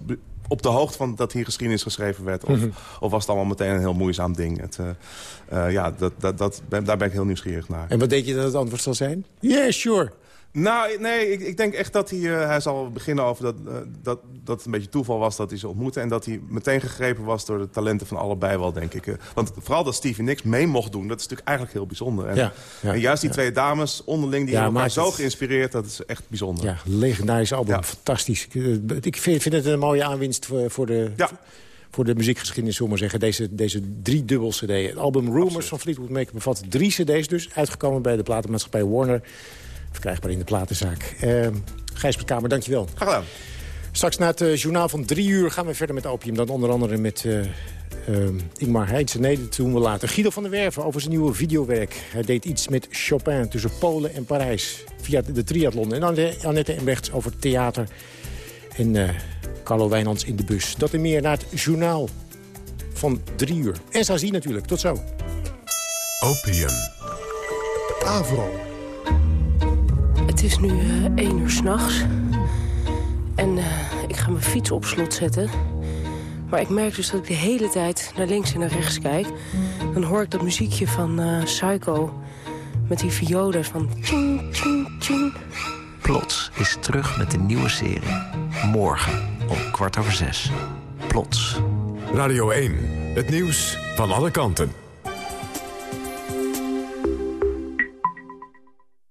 op de hoogte van dat hier geschiedenis geschreven werd? Of, Mhm. of was het allemaal meteen een heel moeizaam ding? Het, eh, eh, ja, dat, dat, dat, ben- daar ben ik heel nieuwsgierig naar. En wat denk je dat het antwoord zal zijn? Yeah, sure. Nou, nee, ik, ik denk echt dat hij... eh, hij zal beginnen over dat, eh, dat, dat het een beetje toeval was dat hij ze ontmoette... en dat hij meteen gegrepen was door de talenten van allebei wel, denk ik. Eh, Want vooral dat Stevie Nicks mee mocht doen, dat is natuurlijk eigenlijk heel bijzonder. En, Ja, ja, en juist die ja. twee dames onderling, die hebben elkaar zo het- geïnspireerd... dat is echt bijzonder. Ja, legendarisch album. Fantastisch. Ik, vind het een mooie aanwinst voor, voor de... Voor de muziekgeschiedenis, zullen we maar zeggen. Deze, deze drie dubbel cd. Het album Rumors van Fleetwood Mac bevat drie cd's dus. Uitgekomen bij de platenmaatschappij Warner. Verkrijgbaar in de platenzaak. Uh, Gijsbert Kamer, dankjewel. Graag gedaan. Straks na het eh, journaal van drie uur gaan we verder met Opium. Dan onder andere met eh, eh, Ingmar Heidse. Nee, dat doen we later. Guido van der Werven over zijn nieuwe videowerk. Hij deed iets met Chopin tussen Polen en Parijs. Via de triathlon. En dan Annette Embrechts over theater. En eh, Carlo Wijnands in de bus. Dat en meer na het journaal van drie uur. En Sazie natuurlijk. Tot zo. Opium. Avro. Het is nu eh 1 uur s'nachts. En eh, ik ga mijn fiets op slot zetten. Maar ik merk dus dat ik de hele tijd naar links en naar rechts kijk. Dan hoor ik dat muziekje van eh, Psycho. Met die violen van... Tjing, tjing, tjing. Plots is terug met een nieuwe serie. Morgen om kwart over zes. Plots. Radio 1. Het nieuws van alle kanten.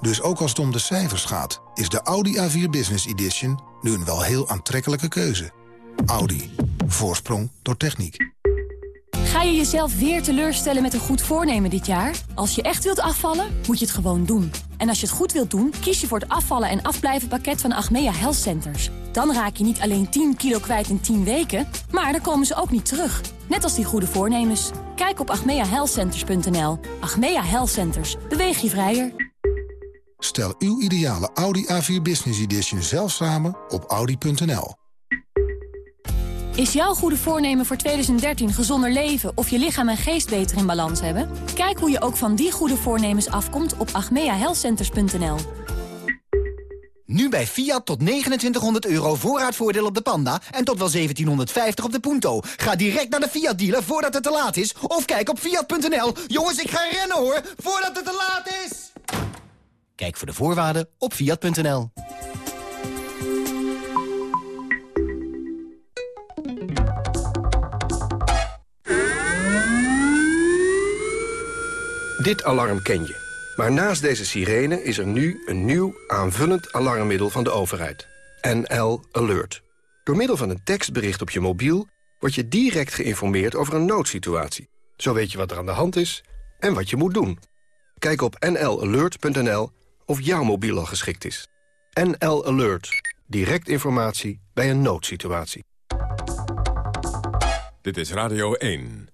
Dus ook als het om de cijfers gaat, is de Audi A4 Business Edition nu een wel heel aantrekkelijke keuze. Audi. Voorsprong door techniek. Ga je jezelf weer teleurstellen met een goed voornemen dit jaar? Als je echt wilt afvallen, moet je het gewoon doen. En als je het goed wilt doen, kies je voor het afvallen en afblijven pakket van Achmea Health Centers. Dan raak je niet alleen 10 kilo kwijt in 10 weken, maar dan komen ze ook niet terug. Net als die goede voornemens. Kijk op achmeahealthcenters.nl. Achmea Health Centers. Beweeg je vrijer. Stel uw ideale Audi A4 Business Edition zelf samen op audi.nl. Is jouw goede voornemen voor 2013 gezonder leven of je lichaam en geest beter in balans hebben? Kijk hoe je ook van die goede voornemens afkomt op achmeahealthcenters.nl. Nu bij Fiat tot 2900 euro voorraadvoordeel op de Panda en tot wel 1750 op de Punto. Ga direct naar de Fiat dealer voordat het te laat is of kijk op fiat.nl. Jongens, ik ga rennen hoor, voordat het te laat is. Kijk voor de voorwaarden op fiat.nl. Dit alarm ken je. Maar naast deze sirene is er nu een nieuw aanvullend alarmmiddel van de overheid. NL Alert. Door middel van een tekstbericht op je mobiel... word je direct geïnformeerd over een noodsituatie. Zo weet je wat er aan de hand is en wat je moet doen. Kijk op nlalert.nl of jouw mobiel al geschikt is. NL Alert. Direct informatie bij een noodsituatie. Dit is Radio 1.